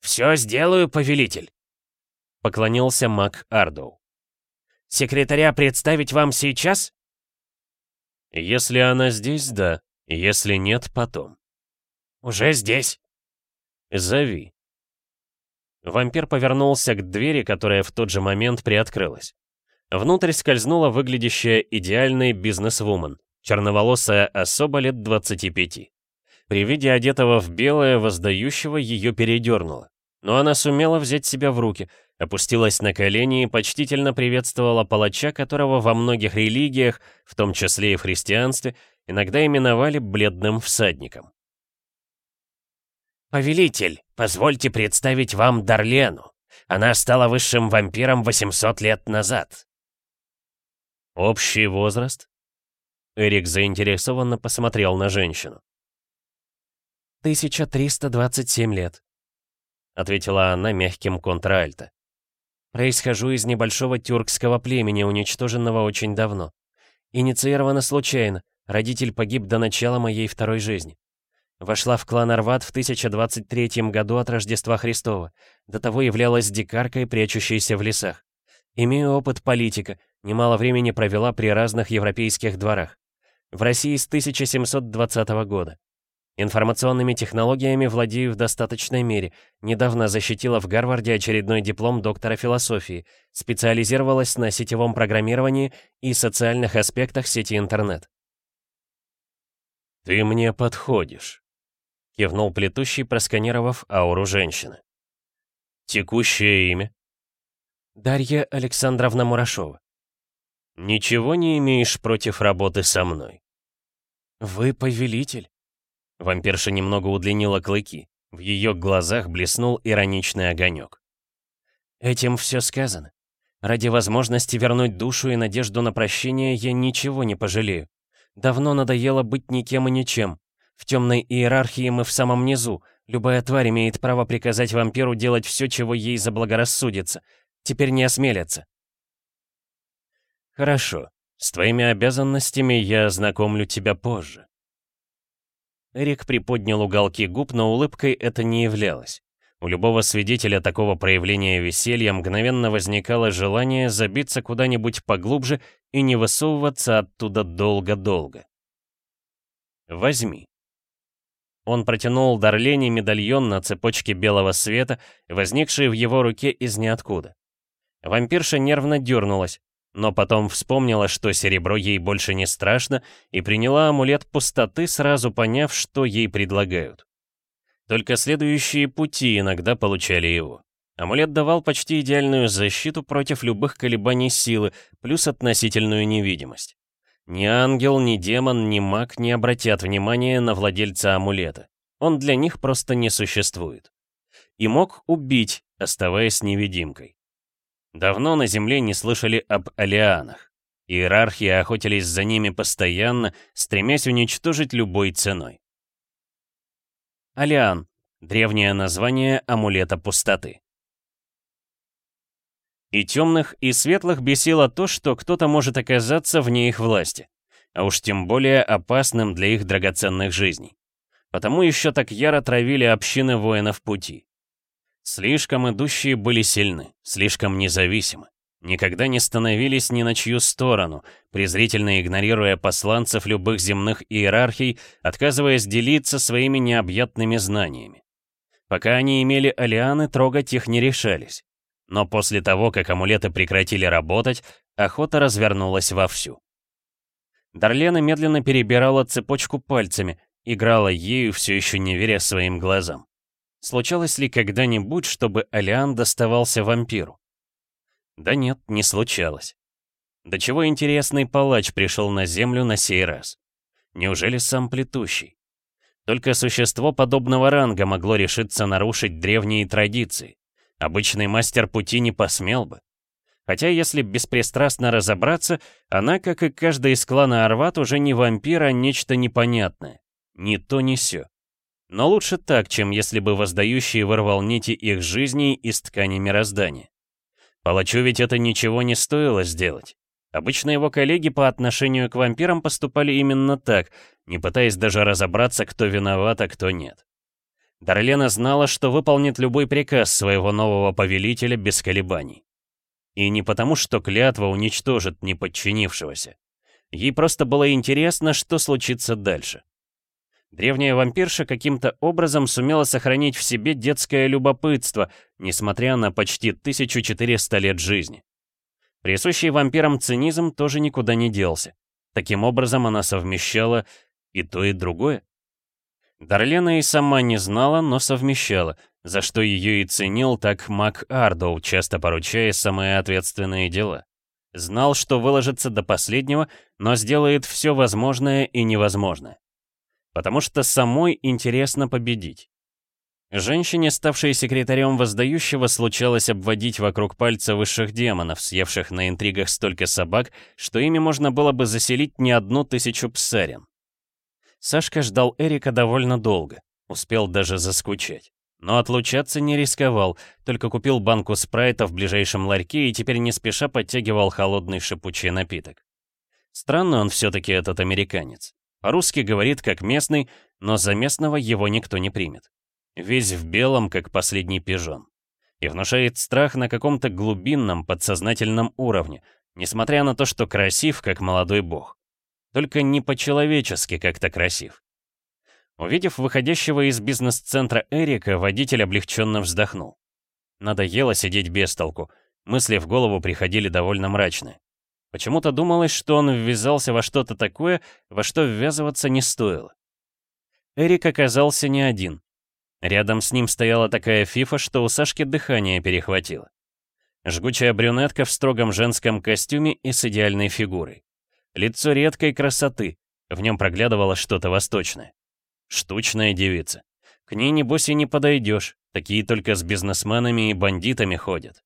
«Все сделаю, повелитель», — поклонился маг Ардоу. «Секретаря представить вам сейчас?» «Если она здесь, да. Если нет, потом. «Уже здесь?» «Зови». Вампир повернулся к двери, которая в тот же момент приоткрылась. Внутрь скользнула выглядящая идеальной бизнес-вумен, черноволосая особа лет 25. При виде одетого в белое, воздающего ее передернуло. Но она сумела взять себя в руки, опустилась на колени и почтительно приветствовала палача, которого во многих религиях, в том числе и в христианстве, иногда именовали бледным всадником. «Повелитель, позвольте представить вам Дарлену. Она стала высшим вампиром 800 лет назад». «Общий возраст?» Эрик заинтересованно посмотрел на женщину. «1327 лет», — ответила она мягким контральто. «Происхожу из небольшого тюркского племени, уничтоженного очень давно. Инициировано случайно, родитель погиб до начала моей второй жизни. Вошла в клан Арват в 1023 году от Рождества Христова. До того являлась дикаркой, прячущейся в лесах. Имею опыт политика, немало времени провела при разных европейских дворах. В России с 1720 года. Информационными технологиями владею в достаточной мере. Недавно защитила в Гарварде очередной диплом доктора философии. Специализировалась на сетевом программировании и социальных аспектах сети интернет. «Ты мне подходишь», — кивнул плетущий, просканировав ауру женщины. «Текущее имя?» «Дарья Александровна Мурашова». «Ничего не имеешь против работы со мной?» «Вы повелитель?» Вампирша немного удлинила клыки. В ее глазах блеснул ироничный огонек. «Этим все сказано. Ради возможности вернуть душу и надежду на прощение я ничего не пожалею. Давно надоело быть никем и ничем. В темной иерархии мы в самом низу. Любая тварь имеет право приказать вампиру делать все, чего ей заблагорассудится. Теперь не осмелятся. Хорошо. С твоими обязанностями я ознакомлю тебя позже. Эрик приподнял уголки губ, но улыбкой это не являлось. У любого свидетеля такого проявления веселья мгновенно возникало желание забиться куда-нибудь поглубже и не высовываться оттуда долго-долго. «Возьми». Он протянул Дарлене медальон на цепочке белого света, возникший в его руке из ниоткуда. Вампирша нервно дернулась, но потом вспомнила, что серебро ей больше не страшно, и приняла амулет пустоты, сразу поняв, что ей предлагают. Только следующие пути иногда получали его. Амулет давал почти идеальную защиту против любых колебаний силы, плюс относительную невидимость. Ни ангел, ни демон, ни маг не обратят внимания на владельца амулета. Он для них просто не существует. И мог убить, оставаясь невидимкой. Давно на Земле не слышали об алианах. Иерархии охотились за ними постоянно, стремясь уничтожить любой ценой. Алиан — древнее название амулета пустоты. И темных, и светлых бесило то, что кто-то может оказаться вне их власти, а уж тем более опасным для их драгоценных жизней. Потому еще так яро травили общины воинов пути. Слишком идущие были сильны, слишком независимы никогда не становились ни на чью сторону, презрительно игнорируя посланцев любых земных иерархий, отказываясь делиться своими необъятными знаниями. Пока они имели алианы, трогать их не решались. Но после того, как амулеты прекратили работать, охота развернулась вовсю. Дарлена медленно перебирала цепочку пальцами, играла ею, все еще не веря своим глазам. Случалось ли когда-нибудь, чтобы Алиан доставался вампиру? Да нет, не случалось. До чего интересный палач пришел на Землю на сей раз? Неужели сам плетущий? Только существо подобного ранга могло решиться нарушить древние традиции. Обычный мастер пути не посмел бы. Хотя, если беспристрастно разобраться, она, как и каждый из клана Арват, уже не вампир, а нечто непонятное. Ни то, ни сё. Но лучше так, чем если бы воздающий вырвал нити их жизней из ткани мироздания. Палачу ведь это ничего не стоило сделать. Обычно его коллеги по отношению к вампирам поступали именно так, не пытаясь даже разобраться, кто виноват, а кто нет. Дарлена знала, что выполнит любой приказ своего нового повелителя без колебаний. И не потому, что клятва уничтожит неподчинившегося. Ей просто было интересно, что случится дальше. Древняя вампирша каким-то образом сумела сохранить в себе детское любопытство, несмотря на почти 1400 лет жизни. Присущий вампирам цинизм тоже никуда не делся. Таким образом она совмещала и то, и другое. Дарлена и сама не знала, но совмещала, за что ее и ценил так Мак Ардоу, часто поручая самые ответственные дела. Знал, что выложится до последнего, но сделает все возможное и невозможное. Потому что самой интересно победить. Женщине, ставшей секретарем воздающего, случалось обводить вокруг пальца высших демонов, съевших на интригах столько собак, что ими можно было бы заселить не одну тысячу псарин. Сашка ждал Эрика довольно долго, успел даже заскучать. Но отлучаться не рисковал, только купил банку спрайта в ближайшем ларьке и теперь не спеша подтягивал холодный шипучий напиток. Странный он все-таки этот американец. По-русски говорит как местный, но за местного его никто не примет. Весь в белом, как последний пижон. И внушает страх на каком-то глубинном, подсознательном уровне, несмотря на то, что красив, как молодой бог. Только не по-человечески как-то красив. Увидев выходящего из бизнес-центра Эрика, водитель облегченно вздохнул. Надоело сидеть без толку. Мысли в голову приходили довольно мрачные. Почему-то думалось, что он ввязался во что-то такое, во что ввязываться не стоило. Эрик оказался не один. Рядом с ним стояла такая фифа, что у Сашки дыхание перехватило. Жгучая брюнетка в строгом женском костюме и с идеальной фигурой. Лицо редкой красоты, в нем проглядывало что-то восточное. Штучная девица. К ней, небось, и не подойдешь, такие только с бизнесменами и бандитами ходят.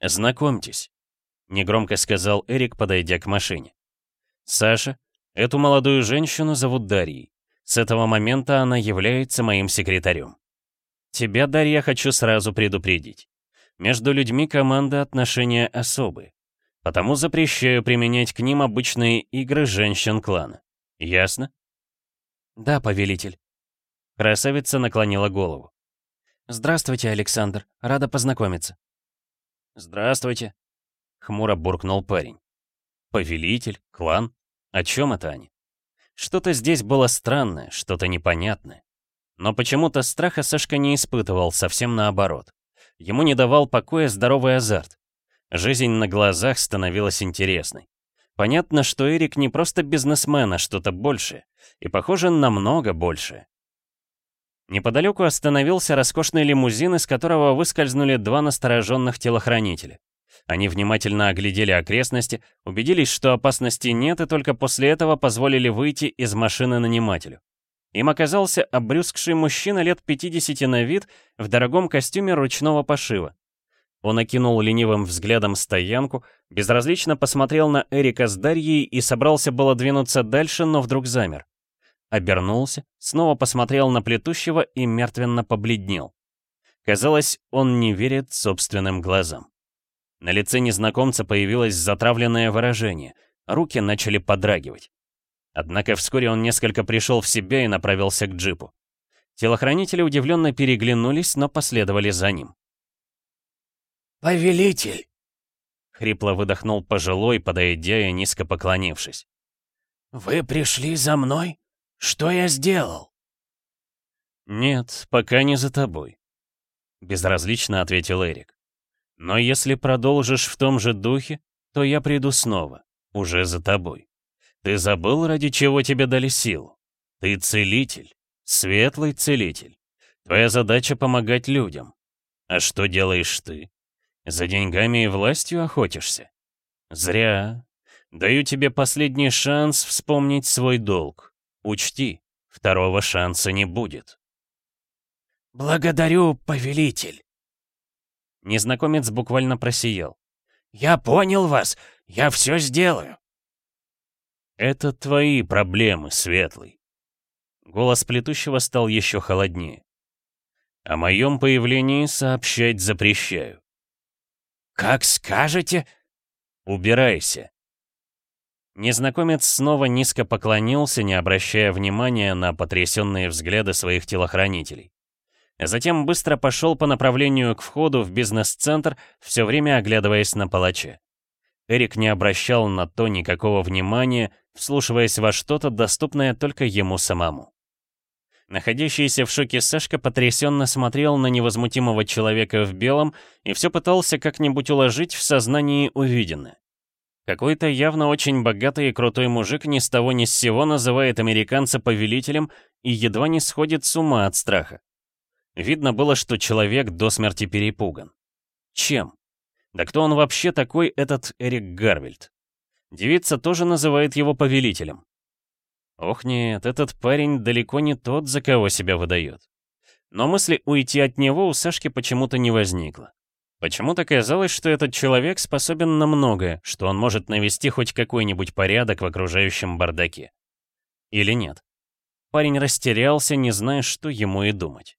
«Знакомьтесь», — негромко сказал Эрик, подойдя к машине. «Саша, эту молодую женщину зовут Дарьей. С этого момента она является моим секретарем. Тебя, Дарья, хочу сразу предупредить. Между людьми команды отношения особые. Потому запрещаю применять к ним обычные игры женщин клана. Ясно? Да, повелитель. Красавица наклонила голову. Здравствуйте, Александр. Рада познакомиться. Здравствуйте. Хмуро буркнул парень. Повелитель? Клан? О чем это они? Что-то здесь было странное, что-то непонятное. Но почему-то страха Сашка не испытывал, совсем наоборот. Ему не давал покоя здоровый азарт. Жизнь на глазах становилась интересной. Понятно, что Эрик не просто бизнесмен, а что-то большее. И похоже, намного большее. Неподалеку остановился роскошный лимузин, из которого выскользнули два настороженных телохранителя. Они внимательно оглядели окрестности, убедились, что опасности нет, и только после этого позволили выйти из машины нанимателю. Им оказался обрюзгший мужчина лет 50 на вид в дорогом костюме ручного пошива. Он окинул ленивым взглядом стоянку, безразлично посмотрел на Эрика с Дарьей и собрался было двинуться дальше, но вдруг замер. Обернулся, снова посмотрел на плетущего и мертвенно побледнел. Казалось, он не верит собственным глазам. На лице незнакомца появилось затравленное выражение, руки начали подрагивать. Однако вскоре он несколько пришел в себя и направился к джипу. Телохранители удивленно переглянулись, но последовали за ним. «Повелитель!» — хрипло выдохнул пожилой, подойдя и низко поклонившись. «Вы пришли за мной? Что я сделал?» «Нет, пока не за тобой», — безразлично ответил Эрик. «Но если продолжишь в том же духе, то я приду снова, уже за тобой. Ты забыл, ради чего тебе дали силу? Ты целитель, светлый целитель. Твоя задача — помогать людям. А что делаешь ты? За деньгами и властью охотишься? Зря. Даю тебе последний шанс вспомнить свой долг. Учти, второго шанса не будет. «Благодарю, повелитель!» Незнакомец буквально просиял. «Я понял вас! Я все сделаю!» «Это твои проблемы, Светлый!» Голос плетущего стал еще холоднее. «О моем появлении сообщать запрещаю. «Как скажете!» «Убирайся!» Незнакомец снова низко поклонился, не обращая внимания на потрясенные взгляды своих телохранителей. Затем быстро пошел по направлению к входу в бизнес-центр, все время оглядываясь на палача. Эрик не обращал на то никакого внимания, вслушиваясь во что-то, доступное только ему самому. Находящийся в шоке Сашка потрясенно смотрел на невозмутимого человека в белом и все пытался как-нибудь уложить в сознании увиденное. Какой-то явно очень богатый и крутой мужик ни с того ни с сего называет американца повелителем и едва не сходит с ума от страха. Видно было, что человек до смерти перепуган. Чем? Да кто он вообще такой, этот Эрик Гарвельд? Девица тоже называет его повелителем. Ох нет, этот парень далеко не тот, за кого себя выдает. Но мысли уйти от него у Сашки почему-то не возникло. Почему-то казалось, что этот человек способен на многое, что он может навести хоть какой-нибудь порядок в окружающем бардаке. Или нет? Парень растерялся, не зная, что ему и думать.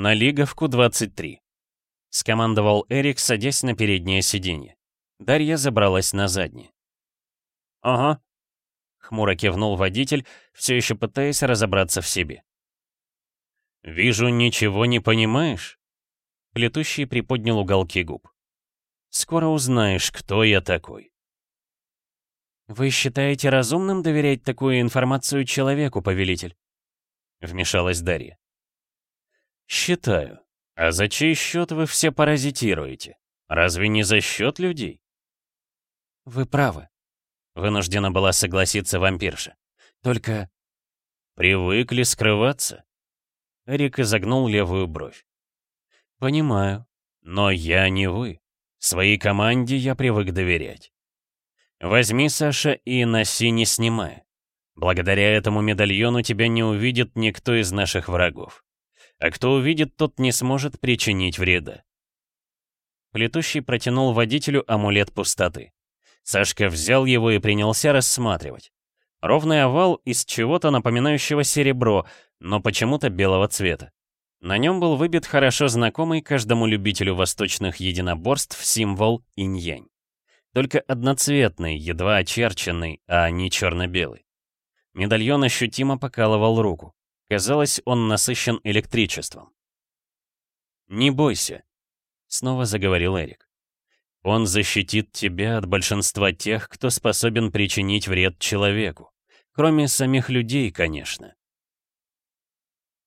«На Лиговку 23», — скомандовал Эрик, садясь на переднее сиденье. Дарья забралась на заднее. «Ага», Хмуро кивнул водитель, все еще пытаясь разобраться в себе. «Вижу, ничего не понимаешь?» Плетущий приподнял уголки губ. «Скоро узнаешь, кто я такой». «Вы считаете разумным доверять такую информацию человеку, повелитель?» Вмешалась Дарья. «Считаю. А за чей счет вы все паразитируете? Разве не за счет людей?» «Вы правы», Вынуждена была согласиться вампирша. Только... Привыкли скрываться? Эрик изогнул левую бровь. Понимаю. Но я не вы. Своей команде я привык доверять. Возьми, Саша, и носи, не снимая. Благодаря этому медальону тебя не увидит никто из наших врагов. А кто увидит, тот не сможет причинить вреда. Плетущий протянул водителю амулет пустоты. Сашка взял его и принялся рассматривать. Ровный овал из чего-то напоминающего серебро, но почему-то белого цвета. На нем был выбит хорошо знакомый каждому любителю восточных единоборств символ инь-янь. Только одноцветный, едва очерченный, а не черно-белый. Медальон ощутимо покалывал руку. Казалось, он насыщен электричеством. «Не бойся», — снова заговорил Эрик. Он защитит тебя от большинства тех, кто способен причинить вред человеку. Кроме самих людей, конечно.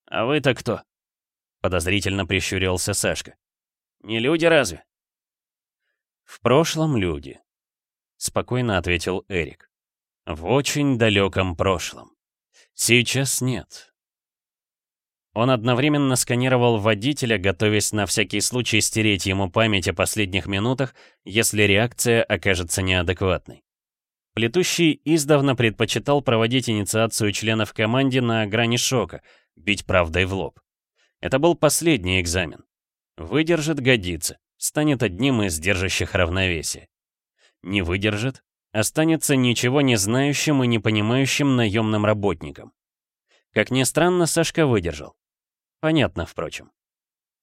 «А вы-то кто?» — подозрительно прищурился Сашка. «Не люди разве?» «В прошлом люди», — спокойно ответил Эрик. «В очень далеком прошлом. Сейчас нет. Он одновременно сканировал водителя, готовясь на всякий случай стереть ему память о последних минутах, если реакция окажется неадекватной. Плетущий издавна предпочитал проводить инициацию членов команде на грани шока, бить правдой в лоб. Это был последний экзамен. Выдержит — годится, станет одним из держащих равновесие. Не выдержит — останется ничего не знающим и не понимающим наемным работником. Как ни странно, Сашка выдержал. Понятно, впрочем.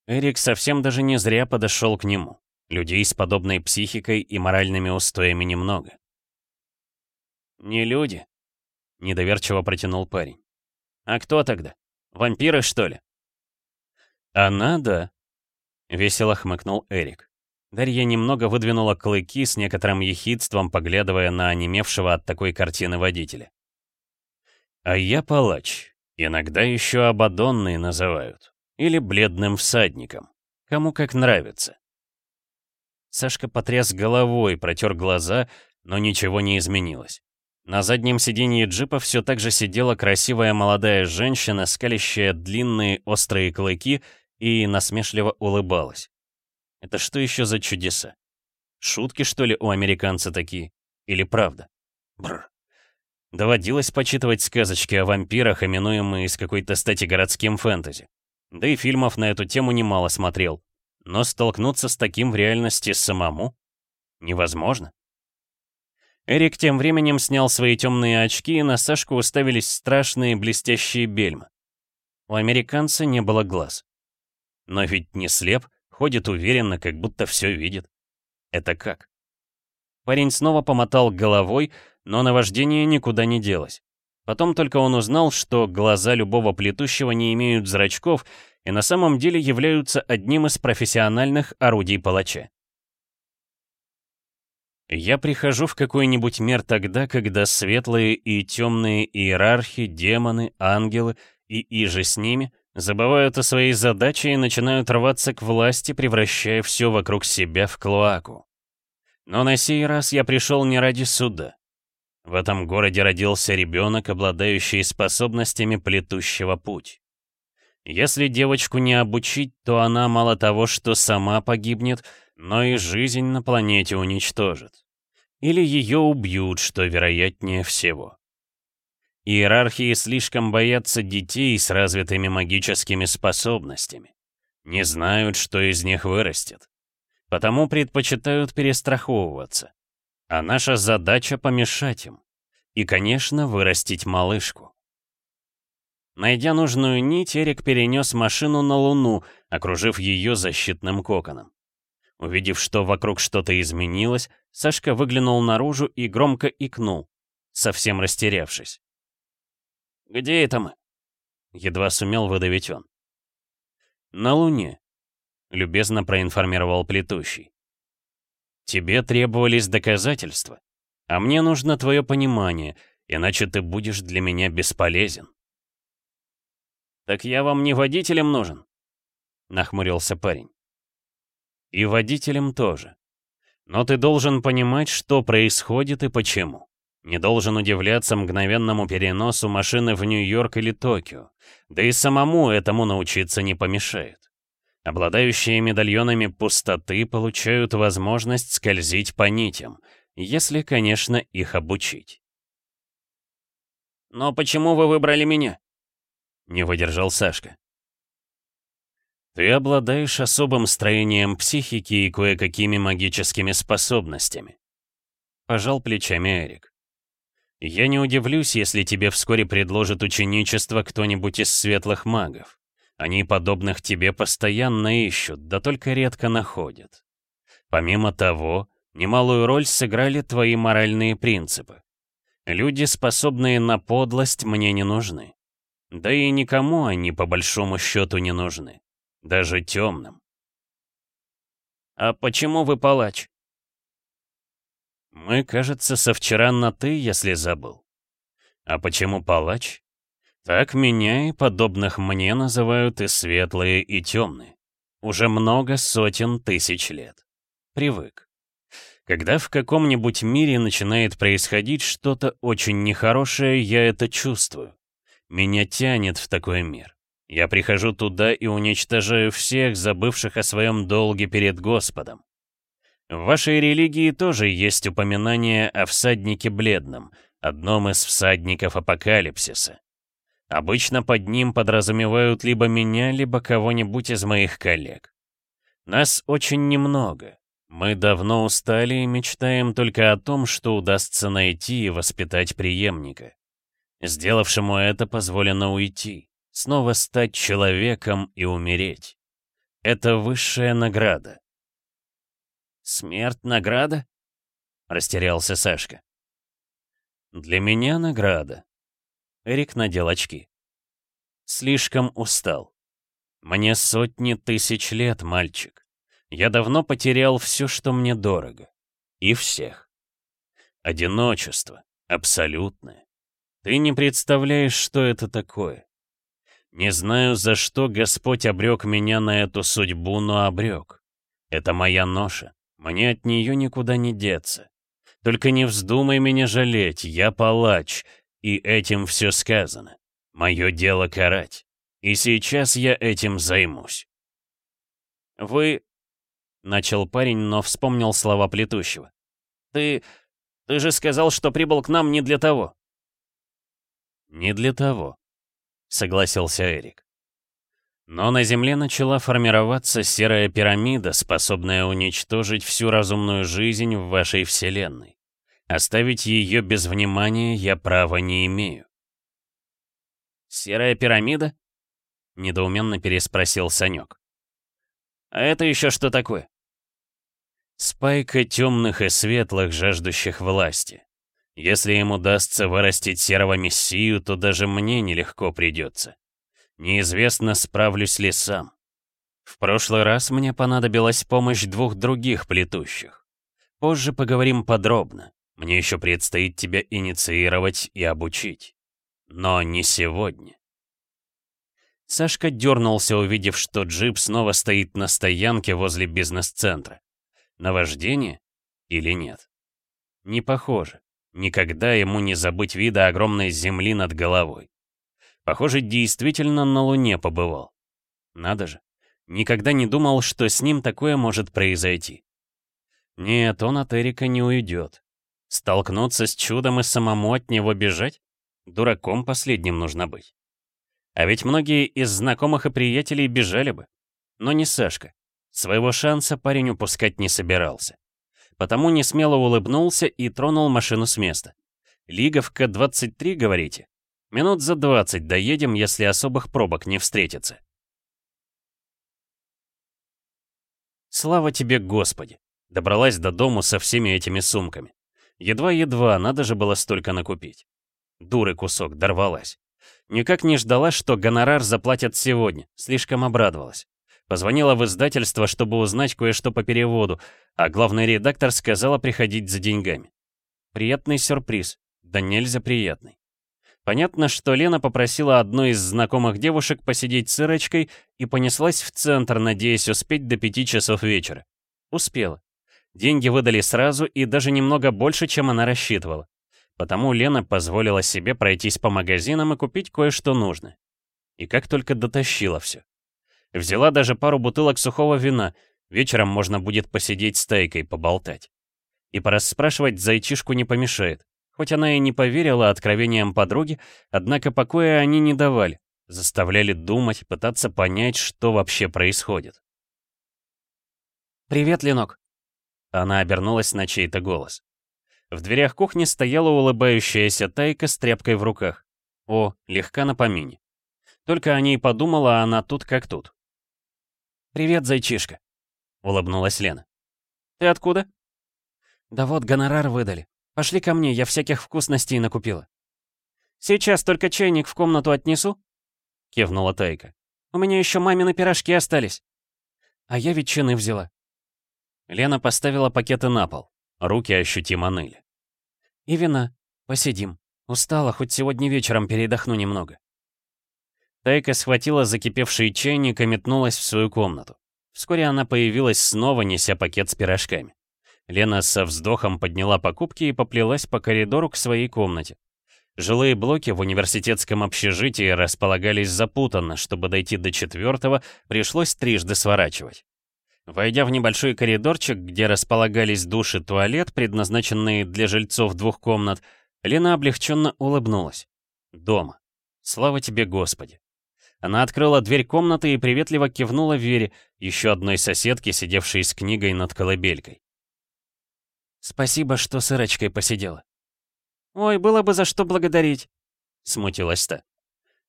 Эрик совсем даже не зря подошел к нему. Людей с подобной психикой и моральными устоями немного. «Не люди?» — недоверчиво протянул парень. «А кто тогда? Вампиры, что ли?» «Она, да», — весело хмыкнул Эрик. Дарья немного выдвинула клыки с некоторым ехидством, поглядывая на онемевшего от такой картины водителя. «А я палач. Иногда еще Абадонной называют. Или бледным всадником. Кому как нравится. Сашка потряс головой, протер глаза, но ничего не изменилось. На заднем сиденье джипа все так же сидела красивая молодая женщина, скалящая длинные острые клыки и насмешливо улыбалась. Это что еще за чудеса? Шутки, что ли, у американца такие? Или правда? Бррр. Доводилось почитывать сказочки о вампирах, именуемые с какой-то стати городским фэнтези. Да и фильмов на эту тему немало смотрел. Но столкнуться с таким в реальности самому невозможно. Эрик тем временем снял свои темные очки, и на Сашку уставились страшные блестящие бельмы. У американца не было глаз. Но ведь не слеп, ходит уверенно, как будто все видит. Это как? Парень снова помотал головой, но наваждение никуда не делось. Потом только он узнал, что глаза любого плетущего не имеют зрачков и на самом деле являются одним из профессиональных орудий палача. Я прихожу в какой-нибудь мир тогда, когда светлые и темные иерархи, демоны, ангелы и иже с ними забывают о своей задаче и начинают рваться к власти, превращая все вокруг себя в клоаку. Но на сей раз я пришел не ради суда. В этом городе родился ребенок, обладающий способностями плетущего путь. Если девочку не обучить, то она мало того, что сама погибнет, но и жизнь на планете уничтожит. Или ее убьют, что вероятнее всего. Иерархии слишком боятся детей с развитыми магическими способностями. Не знают, что из них вырастет. Потому предпочитают перестраховываться. А наша задача — помешать им. И, конечно, вырастить малышку. Найдя нужную нить, Эрик перенес машину на Луну, окружив ее защитным коконом. Увидев, что вокруг что-то изменилось, Сашка выглянул наружу и громко икнул, совсем растерявшись. «Где это мы?» — едва сумел выдавить он. «На Луне», — любезно проинформировал плетущий. «Тебе требовались доказательства, а мне нужно твое понимание, иначе ты будешь для меня бесполезен». «Так я вам не водителем нужен?» — нахмурился парень. И водителям тоже. Но ты должен понимать, что происходит и почему. Не должен удивляться мгновенному переносу машины в Нью-Йорк или Токио. Да и самому этому научиться не помешает. Обладающие медальонами пустоты получают возможность скользить по нитям, если, конечно, их обучить. «Но почему вы выбрали меня?» — не выдержал Сашка. Ты обладаешь особым строением психики и кое-какими магическими способностями. Пожал плечами Эрик. Я не удивлюсь, если тебе вскоре предложит ученичество кто-нибудь из светлых магов. Они подобных тебе постоянно ищут, да только редко находят. Помимо того, немалую роль сыграли твои моральные принципы. Люди, способные на подлость, мне не нужны. Да и никому они по большому счету не нужны даже темным. «А почему вы палач?» «Мы, кажется, со вчера на «ты», если забыл. А почему палач? Так меня и подобных мне называют и светлые, и темные. Уже много сотен тысяч лет. Привык. Когда в каком-нибудь мире начинает происходить что-то очень нехорошее, я это чувствую. Меня тянет в такой мир. Я прихожу туда и уничтожаю всех, забывших о своем долге перед Господом. В вашей религии тоже есть упоминание о всаднике бледном, одном из всадников апокалипсиса. Обычно под ним подразумевают либо меня, либо кого-нибудь из моих коллег. Нас очень немного. Мы давно устали и мечтаем только о том, что удастся найти и воспитать преемника. Сделавшему это позволено уйти снова стать человеком и умереть. Это высшая награда. «Смерть — награда?» — растерялся Сашка. «Для меня награда». Эрик надел очки. «Слишком устал. Мне сотни тысяч лет, мальчик. Я давно потерял все, что мне дорого. И всех. Одиночество. Абсолютное. Ты не представляешь, что это такое. Не знаю, за что Господь обрек меня на эту судьбу, но обрек. Это моя ноша. Мне от нее никуда не деться. Только не вздумай меня жалеть, я палач, и этим все сказано. Мое дело карать. И сейчас я этим займусь. «Вы...» — начал парень, но вспомнил слова плетущего. «Ты... ты же сказал, что прибыл к нам не для того». «Не для того», — согласился Эрик. Но на Земле начала формироваться серая пирамида, способная уничтожить всю разумную жизнь в вашей Вселенной. Оставить ее без внимания я права не имею. «Серая пирамида?» — недоуменно переспросил Санек. «А это еще что такое?» Спайка темных и светлых, жаждущих власти. Если им удастся вырастить серого мессию, то даже мне нелегко придется. Неизвестно, справлюсь ли сам. В прошлый раз мне понадобилась помощь двух других плетущих. Позже поговорим подробно. Мне еще предстоит тебя инициировать и обучить. Но не сегодня. Сашка дернулся, увидев, что джип снова стоит на стоянке возле бизнес-центра. Наваждение или нет? Не похоже. Никогда ему не забыть вида огромной земли над головой. Похоже, действительно на Луне побывал. Надо же. Никогда не думал, что с ним такое может произойти. Нет, он от Эрика не уйдет. Столкнуться с чудом и самому от него бежать? Дураком последним нужно быть. А ведь многие из знакомых и приятелей бежали бы. Но не Сашка. Своего шанса парень упускать не собирался. Потому не смело улыбнулся и тронул машину с места. «Лиговка 23, говорите? Минут за 20 доедем, если особых пробок не встретится». Слава тебе, Господи! Добралась до дому со всеми этими сумками. Едва-едва, надо же было столько накупить. Дуры кусок, дорвалась. Никак не ждала, что гонорар заплатят сегодня, слишком обрадовалась. Позвонила в издательство, чтобы узнать кое-что по переводу, а главный редактор сказала приходить за деньгами. Приятный сюрприз, да нельзя приятный. Понятно, что Лена попросила одну из знакомых девушек посидеть с Ирочкой и понеслась в центр, надеясь успеть до пяти часов вечера. Успела. Деньги выдали сразу и даже немного больше, чем она рассчитывала. Потому Лена позволила себе пройтись по магазинам и купить кое-что нужное. И как только дотащила все. Взяла даже пару бутылок сухого вина, вечером можно будет посидеть с Тайкой, поболтать. И порасспрашивать зайчишку не помешает. Хоть она и не поверила откровениям подруги, однако покоя они не давали, заставляли думать, пытаться понять, что вообще происходит. «Привет, Ленок!» Она обернулась на чей-то голос. В дверях кухни стояла улыбающаяся Тайка с тряпкой в руках. О, легка на помине. Только о ней подумала она тут как тут. «Привет, зайчишка», — улыбнулась Лена. «Ты откуда?» «Да вот, гонорар выдали. Пошли ко мне, я всяких вкусностей накупила». «Сейчас только чайник в комнату отнесу?» — кивнула Тайка. «У меня еще мамины пирожки остались». «А я ветчины взяла». Лена поставила пакеты на пол. Руки ощутимо ныли. «И вина. Посидим. Устала, хоть сегодня вечером передохну немного». Тайка схватила закипевший чайник и метнулась в свою комнату. Вскоре она появилась снова, неся пакет с пирожками. Лена со вздохом подняла покупки и поплелась по коридору к своей комнате. Жилые блоки в университетском общежитии располагались запутанно, чтобы дойти до четвертого, пришлось трижды сворачивать. Войдя в небольшой коридорчик, где располагались душ и туалет, предназначенные для жильцов двух комнат, Лена облегченно улыбнулась. Дома. Слава тебе, Господи. Она открыла дверь комнаты и приветливо кивнула Вере, еще одной соседке, сидевшей с книгой над колыбелькой. «Спасибо, что с Ирочкой посидела». «Ой, было бы за что благодарить», — смутилась та.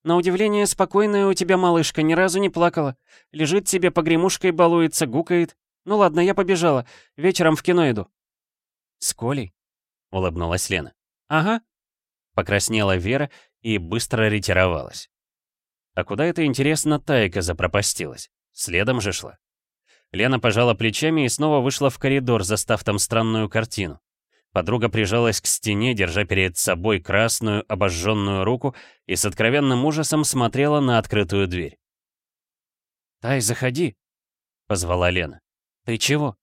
На удивление, спокойная у тебя малышка, ни разу не плакала. Лежит себе погремушкой, балуется, гукает. Ну ладно, я побежала. Вечером в кино иду». «С Колей?» — улыбнулась Лена. «Ага». Покраснела Вера и быстро ретировалась. А куда это, интересно, Тайка запропастилась? Следом же шла. Лена пожала плечами и снова вышла в коридор, застав там странную картину. Подруга прижалась к стене, держа перед собой красную, обожженную руку и с откровенным ужасом смотрела на открытую дверь. «Тай, заходи!» — позвала Лена. «Ты чего?»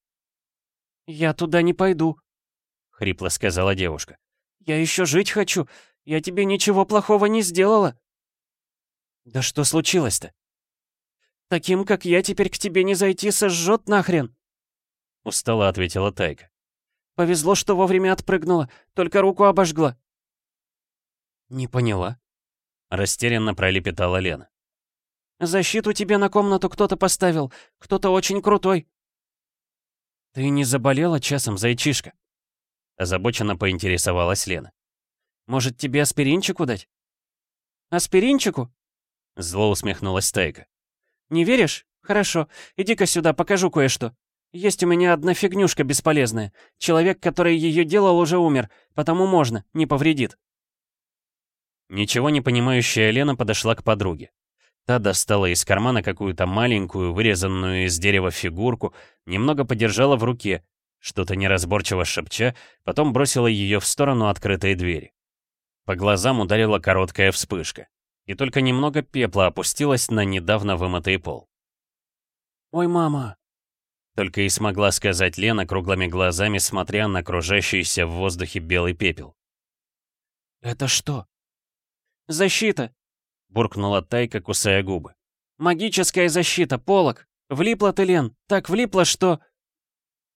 «Я туда не пойду», — хрипло сказала девушка. «Я еще жить хочу. Я тебе ничего плохого не сделала». «Да что случилось-то?» «Таким, как я, теперь к тебе не зайти, сожжет нахрен», — устало ответила Тайка. Повезло, что вовремя отпрыгнула, только руку обожгла». «Не поняла», — растерянно пролепетала Лена. «Защиту тебе на комнату кто-то поставил, кто-то очень крутой». «Ты не заболела часом, зайчишка?» Озабоченно поинтересовалась Лена. «Может, тебе аспиринчику дать?» «Аспиринчику?» Зло усмехнулась Тайка. «Не веришь? Хорошо, иди-ка сюда, покажу кое-что». Есть у меня одна фигнюшка бесполезная. Человек, который ее делал, уже умер, потому можно, не повредит. Ничего не понимающая Лена подошла к подруге. Та достала из кармана какую-то маленькую, вырезанную из дерева фигурку, немного подержала в руке что-то неразборчиво шепча, потом бросила ее в сторону открытой двери. По глазам ударила короткая вспышка, и только немного пепла опустилось на недавно вымытый пол. «Ой, мама!» Только и смогла сказать Лена круглыми глазами, смотря на окружающийся в воздухе белый пепел. «Это что?» «Защита!» — буркнула Тайка, кусая губы. «Магическая защита, полок! Влипла ты, Лен, так влипла, что...»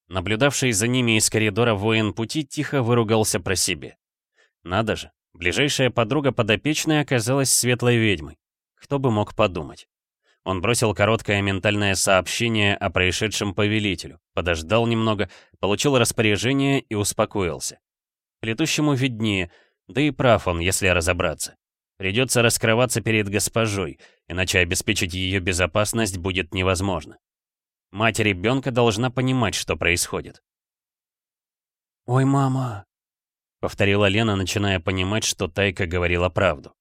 Наблюдавший за ними из коридора воин пути тихо выругался про себе. Надо же, ближайшая подруга подопечной оказалась светлой ведьмой. Кто бы мог подумать. Он бросил короткое ментальное сообщение о происшедшем повелителю, подождал немного, получил распоряжение и успокоился. Плетущему виднее, да и прав он, если разобраться. Придется раскрываться перед госпожой, иначе обеспечить ее безопасность будет невозможно. Мать ребенка должна понимать, что происходит. «Ой, мама!» — повторила Лена, начиная понимать, что Тайка говорила правду.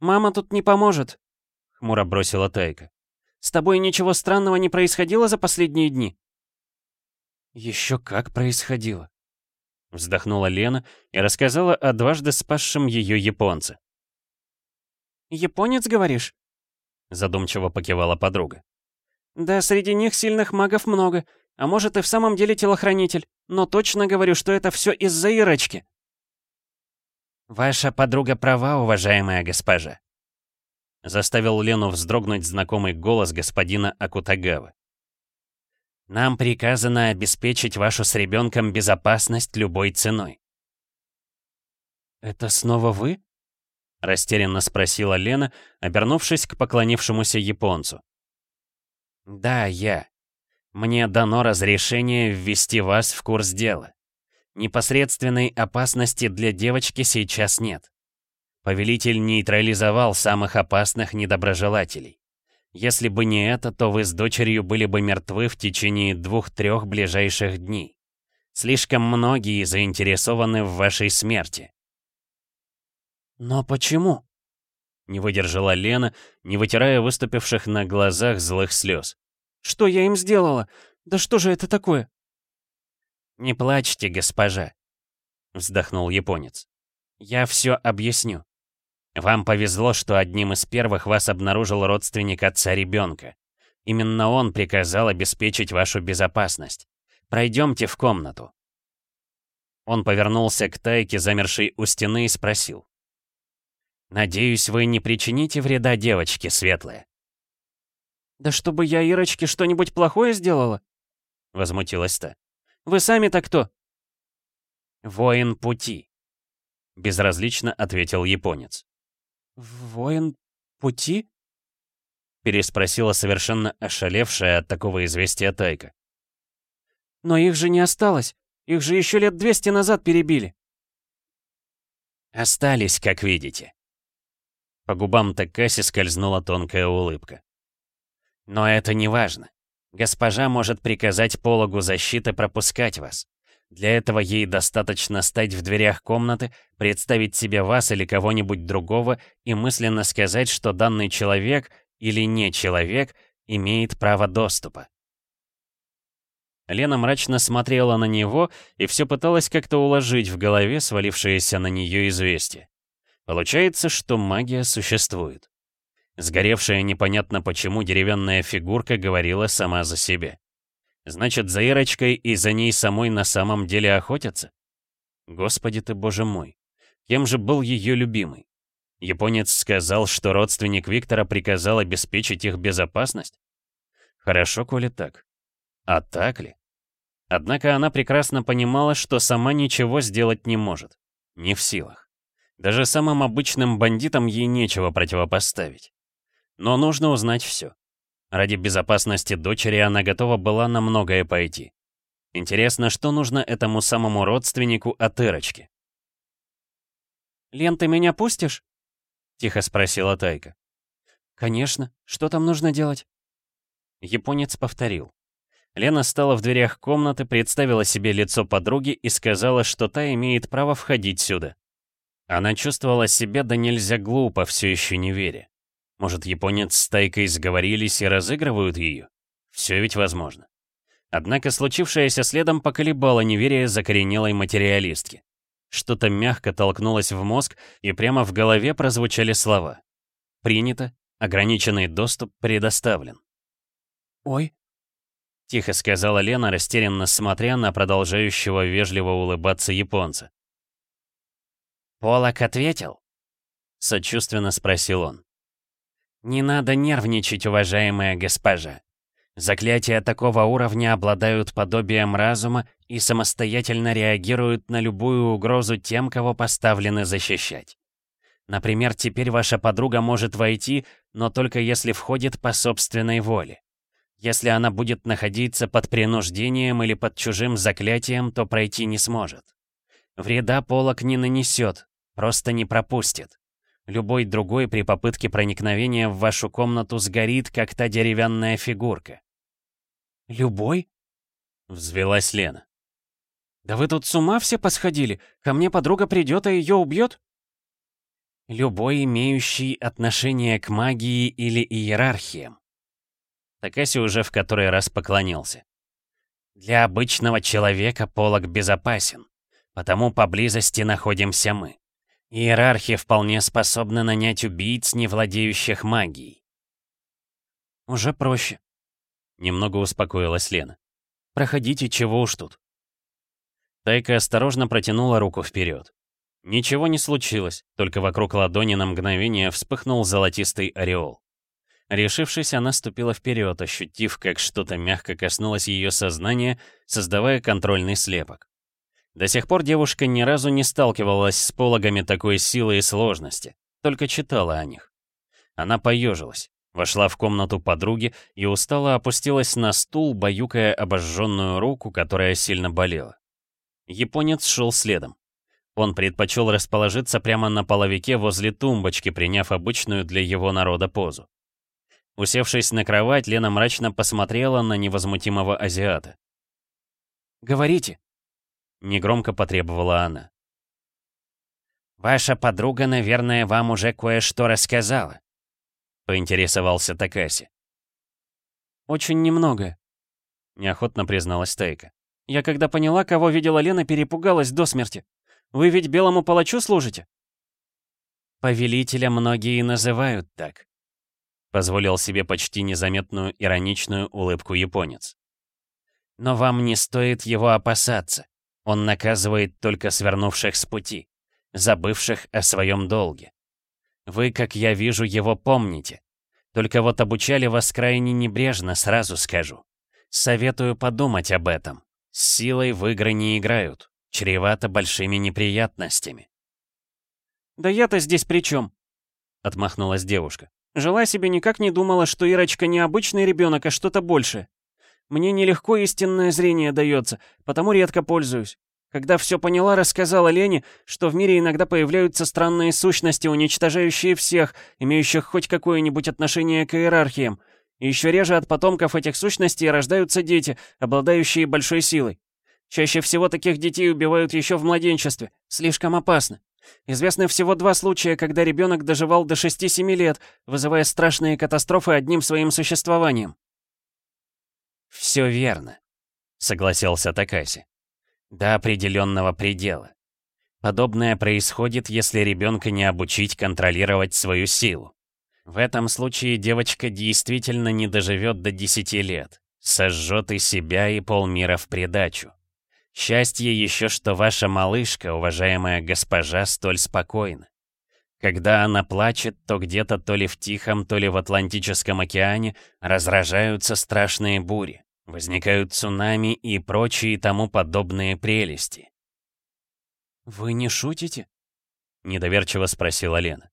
«Мама тут не поможет», — хмуро бросила Тайка. «С тобой ничего странного не происходило за последние дни?» «Еще как происходило», — вздохнула Лена и рассказала о дважды спасшем ее японце. «Японец, говоришь?» Задумчиво покивала подруга. «Да, среди них сильных магов много, а может и в самом деле телохранитель, но точно говорю, что это все из-за Ирочки». «Ваша подруга права, уважаемая госпожа», заставил Лену вздрогнуть знакомый голос господина Акутагава. «Нам приказано обеспечить вашу с ребенком безопасность любой ценой». «Это снова вы?» — растерянно спросила Лена, обернувшись к поклонившемуся японцу. «Да, я. Мне дано разрешение ввести вас в курс дела. Непосредственной опасности для девочки сейчас нет. Повелитель нейтрализовал самых опасных недоброжелателей. Если бы не это, то вы с дочерью были бы мертвы в течение двух-трех ближайших дней. Слишком многие заинтересованы в вашей смерти. «Но почему?» Не выдержала Лена, не вытирая выступивших на глазах злых слез. «Что я им сделала? Да что же это такое?» «Не плачьте, госпожа», — вздохнул японец. «Я все объясню. Вам повезло, что одним из первых вас обнаружил родственник отца ребенка. Именно он приказал обеспечить вашу безопасность. Пройдемте в комнату. Он повернулся к Тайке, замершей у стены, и спросил. «Надеюсь, вы не причините вреда девочке, Светлая?» «Да чтобы я Ирочке что-нибудь плохое сделала?» Возмутилась та. «Вы сами-то кто?» «Воин пути», — безразлично ответил японец. «Воин пути?» Переспросила совершенно ошалевшая от такого известия Тайка. «Но их же не осталось. Их же еще лет двести назад перебили». «Остались, как видите». По губам Такаси скользнула тонкая улыбка. «Но это не важно. Госпожа может приказать пологу защиты пропускать вас. Для этого ей достаточно стать в дверях комнаты, представить себе вас или кого-нибудь другого и мысленно сказать, что данный человек или не человек имеет право доступа. Лена мрачно смотрела на него и все пыталась как-то уложить в голове свалившееся на нее известие. Получается, что магия существует. Сгоревшая непонятно почему деревянная фигурка говорила сама за себя. Значит, за Ирочкой и за ней самой на самом деле охотятся? Господи ты, боже мой. Кем же был ее любимый? Японец сказал, что родственник Виктора приказал обеспечить их безопасность? Хорошо, коли так. А так ли? Однако она прекрасно понимала, что сама ничего сделать не может. Не в силах. Даже самым обычным бандитам ей нечего противопоставить. Но нужно узнать все. Ради безопасности дочери она готова была на многое пойти. Интересно, что нужно этому самому родственнику от Ирочки? «Лен, ты меня пустишь?» — тихо спросила Тайка. «Конечно. Что там нужно делать?» Японец повторил. Лена стала в дверях комнаты, представила себе лицо подруги и сказала, что та имеет право входить сюда. Она чувствовала себя да нельзя глупо, все еще не веря. Может, японец с Тайкой сговорились и разыгрывают ее? Все ведь возможно. Однако случившееся следом поколебало неверие закоренелой материалистки. Что-то мягко толкнулось в мозг, и прямо в голове прозвучали слова. «Принято, ограниченный доступ предоставлен». «Ой», — тихо сказала Лена, растерянно смотря на продолжающего вежливо улыбаться японца. «Полок ответил?» — сочувственно спросил он. «Не надо нервничать, уважаемая госпожа. Заклятия такого уровня обладают подобием разума и самостоятельно реагируют на любую угрозу тем, кого поставлены защищать. Например, теперь ваша подруга может войти, но только если входит по собственной воле. Если она будет находиться под принуждением или под чужим заклятием, то пройти не сможет. Вреда полок не нанесет, просто не пропустит. Любой другой при попытке проникновения в вашу комнату сгорит, как та деревянная фигурка. «Любой?» — взвелась Лена. «Да вы тут с ума все посходили? Ко мне подруга придет, а ее убьет?» «Любой, имеющий отношение к магии или иерархиям». Такаси уже в который раз поклонился. «Для обычного человека полог безопасен, потому поблизости находимся мы. Иерархи вполне способны нанять убийц, не владеющих магией. «Уже проще», — немного успокоилась Лена. «Проходите, чего уж тут». Тайка осторожно протянула руку вперед. Ничего не случилось, только вокруг ладони на мгновение вспыхнул золотистый ореол. Решившись, она ступила вперед, ощутив, как что-то мягко коснулось ее сознания, создавая контрольный слепок. До сих пор девушка ни разу не сталкивалась с пологами такой силы и сложности, только читала о них. Она поежилась, вошла в комнату подруги и устало опустилась на стул, баюкая обожженную руку, которая сильно болела. Японец шел следом. Он предпочел расположиться прямо на половике возле тумбочки, приняв обычную для его народа позу. Усевшись на кровать, Лена мрачно посмотрела на невозмутимого азиата. «Говорите», Негромко потребовала она. «Ваша подруга, наверное, вам уже кое-что рассказала», — поинтересовался Такаси. «Очень немного», — неохотно призналась Тайка. «Я когда поняла, кого видела Лена, перепугалась до смерти. Вы ведь белому палачу служите?» «Повелителя многие называют так», — позволил себе почти незаметную ироничную улыбку японец. «Но вам не стоит его опасаться. Он наказывает только свернувших с пути, забывших о своем долге. Вы, как я вижу, его помните. Только вот обучали вас крайне небрежно, сразу скажу. Советую подумать об этом. С силой в игры не играют. Чревато большими неприятностями. «Да я-то здесь при чем? Отмахнулась девушка. «Жила себе никак не думала, что Ирочка не обычный ребенок, а что-то большее. Мне нелегко истинное зрение дается, потому редко пользуюсь. Когда все поняла, рассказала Лене, что в мире иногда появляются странные сущности, уничтожающие всех, имеющих хоть какое-нибудь отношение к иерархиям. И еще реже от потомков этих сущностей рождаются дети, обладающие большой силой. Чаще всего таких детей убивают еще в младенчестве. Слишком опасно. Известны всего два случая, когда ребенок доживал до 6-7 лет, вызывая страшные катастрофы одним своим существованием. «Все верно», — согласился Такаси. «До определенного предела. Подобное происходит, если ребенка не обучить контролировать свою силу. В этом случае девочка действительно не доживет до 10 лет, сожжет и себя, и полмира в придачу. Счастье еще, что ваша малышка, уважаемая госпожа, столь спокойна. Когда она плачет, то где-то то ли в Тихом, то ли в Атлантическом океане разражаются страшные бури. Возникают цунами и прочие тому подобные прелести. «Вы не шутите?» — недоверчиво спросила Лена.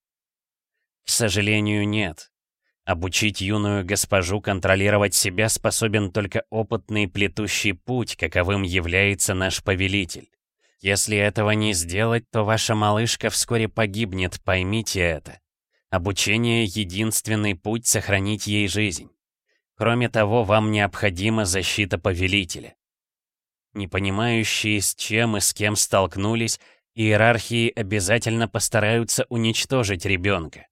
«К сожалению, нет. Обучить юную госпожу контролировать себя способен только опытный плетущий путь, каковым является наш повелитель. Если этого не сделать, то ваша малышка вскоре погибнет, поймите это. Обучение — единственный путь сохранить ей жизнь. Кроме того, вам необходима защита повелителя. Не понимающие, с чем и с кем столкнулись, иерархии обязательно постараются уничтожить ребенка.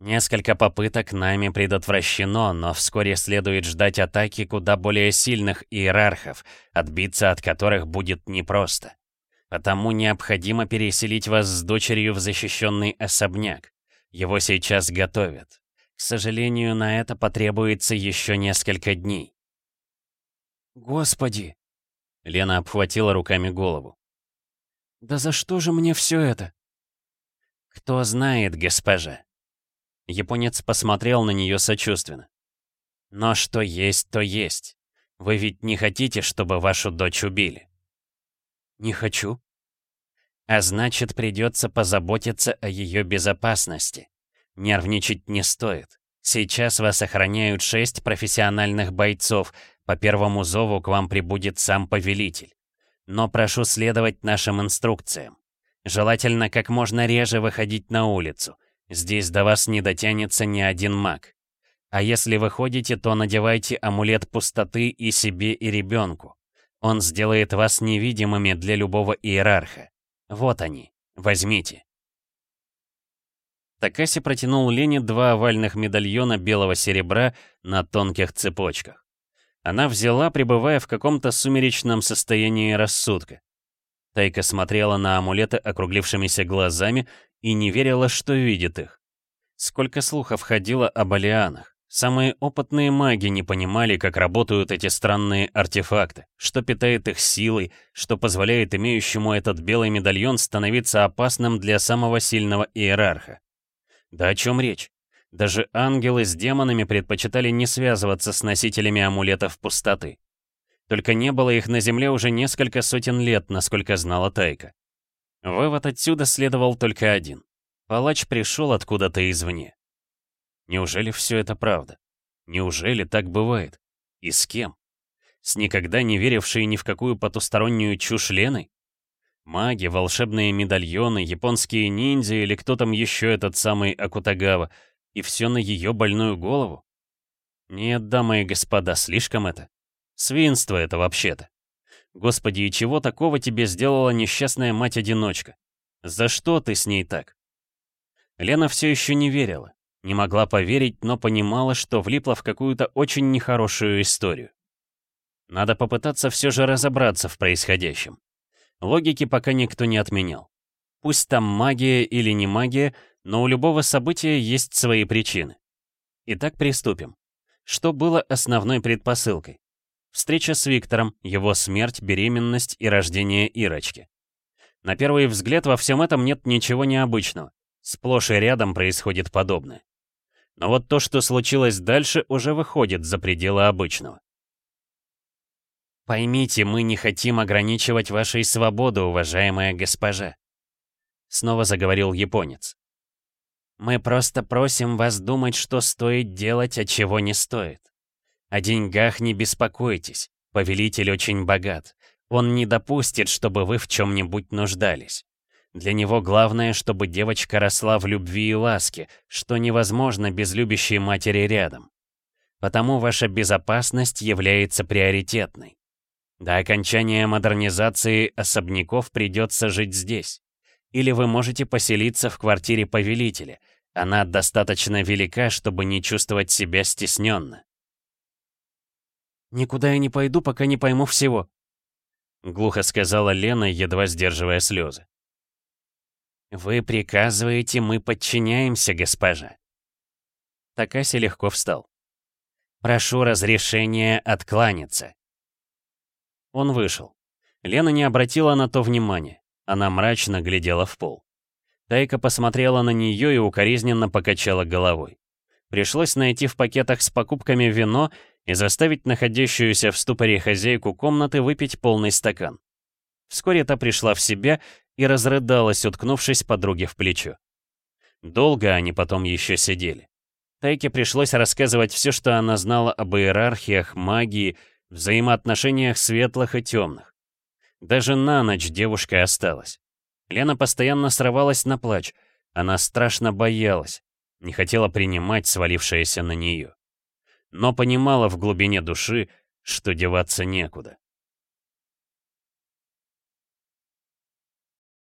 Несколько попыток нами предотвращено, но вскоре следует ждать атаки куда более сильных иерархов, отбиться от которых будет непросто. Потому необходимо переселить вас с дочерью в защищенный особняк. Его сейчас готовят. К сожалению, на это потребуется еще несколько дней. Господи! Лена обхватила руками голову. Да за что же мне все это? Кто знает, госпожа. Японец посмотрел на нее сочувственно. Но что есть, то есть. Вы ведь не хотите, чтобы вашу дочь убили? Не хочу. А значит, придется позаботиться о ее безопасности. Нервничать не стоит. Сейчас вас охраняют шесть профессиональных бойцов. По первому зову к вам прибудет сам повелитель. Но прошу следовать нашим инструкциям. Желательно как можно реже выходить на улицу. Здесь до вас не дотянется ни один маг. А если выходите, то надевайте амулет пустоты и себе, и ребенку. Он сделает вас невидимыми для любого иерарха. Вот они. Возьмите. Такаси протянул Лене два овальных медальона белого серебра на тонких цепочках. Она взяла, пребывая в каком-то сумеречном состоянии рассудка. Тайка смотрела на амулеты округлившимися глазами и не верила, что видит их. Сколько слухов ходило о балианах. Самые опытные маги не понимали, как работают эти странные артефакты, что питает их силой, что позволяет имеющему этот белый медальон становиться опасным для самого сильного иерарха. Да о чем речь? Даже ангелы с демонами предпочитали не связываться с носителями амулетов пустоты. Только не было их на Земле уже несколько сотен лет, насколько знала Тайка. Вывод отсюда следовал только один. Палач пришел откуда-то извне. Неужели все это правда? Неужели так бывает? И с кем? С никогда не верившей ни в какую потустороннюю чушь Леной? Маги, волшебные медальоны, японские ниндзя или кто там еще этот самый Акутагава, и все на ее больную голову? Нет, дамы и господа, слишком это. Свинство это вообще-то. Господи, и чего такого тебе сделала несчастная мать-одиночка? За что ты с ней так? Лена все еще не верила. Не могла поверить, но понимала, что влипла в какую-то очень нехорошую историю. Надо попытаться все же разобраться в происходящем. Логики пока никто не отменял. Пусть там магия или не магия, но у любого события есть свои причины. Итак, приступим. Что было основной предпосылкой? Встреча с Виктором, его смерть, беременность и рождение Ирочки. На первый взгляд во всем этом нет ничего необычного. Сплошь и рядом происходит подобное. Но вот то, что случилось дальше, уже выходит за пределы обычного. «Поймите, мы не хотим ограничивать вашей свободу, уважаемая госпожа», — снова заговорил японец. «Мы просто просим вас думать, что стоит делать, а чего не стоит. О деньгах не беспокойтесь, повелитель очень богат. Он не допустит, чтобы вы в чем-нибудь нуждались. Для него главное, чтобы девочка росла в любви и ласке, что невозможно без любящей матери рядом. Потому ваша безопасность является приоритетной. До окончания модернизации особняков придется жить здесь. Или вы можете поселиться в квартире повелителя. Она достаточно велика, чтобы не чувствовать себя стесненно. «Никуда я не пойду, пока не пойму всего», — глухо сказала Лена, едва сдерживая слезы. «Вы приказываете, мы подчиняемся, госпожа». Такаси легко встал. «Прошу разрешения откланяться». Он вышел. Лена не обратила на то внимания. Она мрачно глядела в пол. Тайка посмотрела на нее и укоризненно покачала головой. Пришлось найти в пакетах с покупками вино и заставить находящуюся в ступоре хозяйку комнаты выпить полный стакан. Вскоре та пришла в себя и разрыдалась, уткнувшись подруге в плечо. Долго они потом еще сидели. Тайке пришлось рассказывать все, что она знала об иерархиях, магии, взаимоотношениях светлых и темных. Даже на ночь девушка осталась. Лена постоянно срывалась на плач. Она страшно боялась, не хотела принимать свалившееся на нее но понимала в глубине души, что деваться некуда.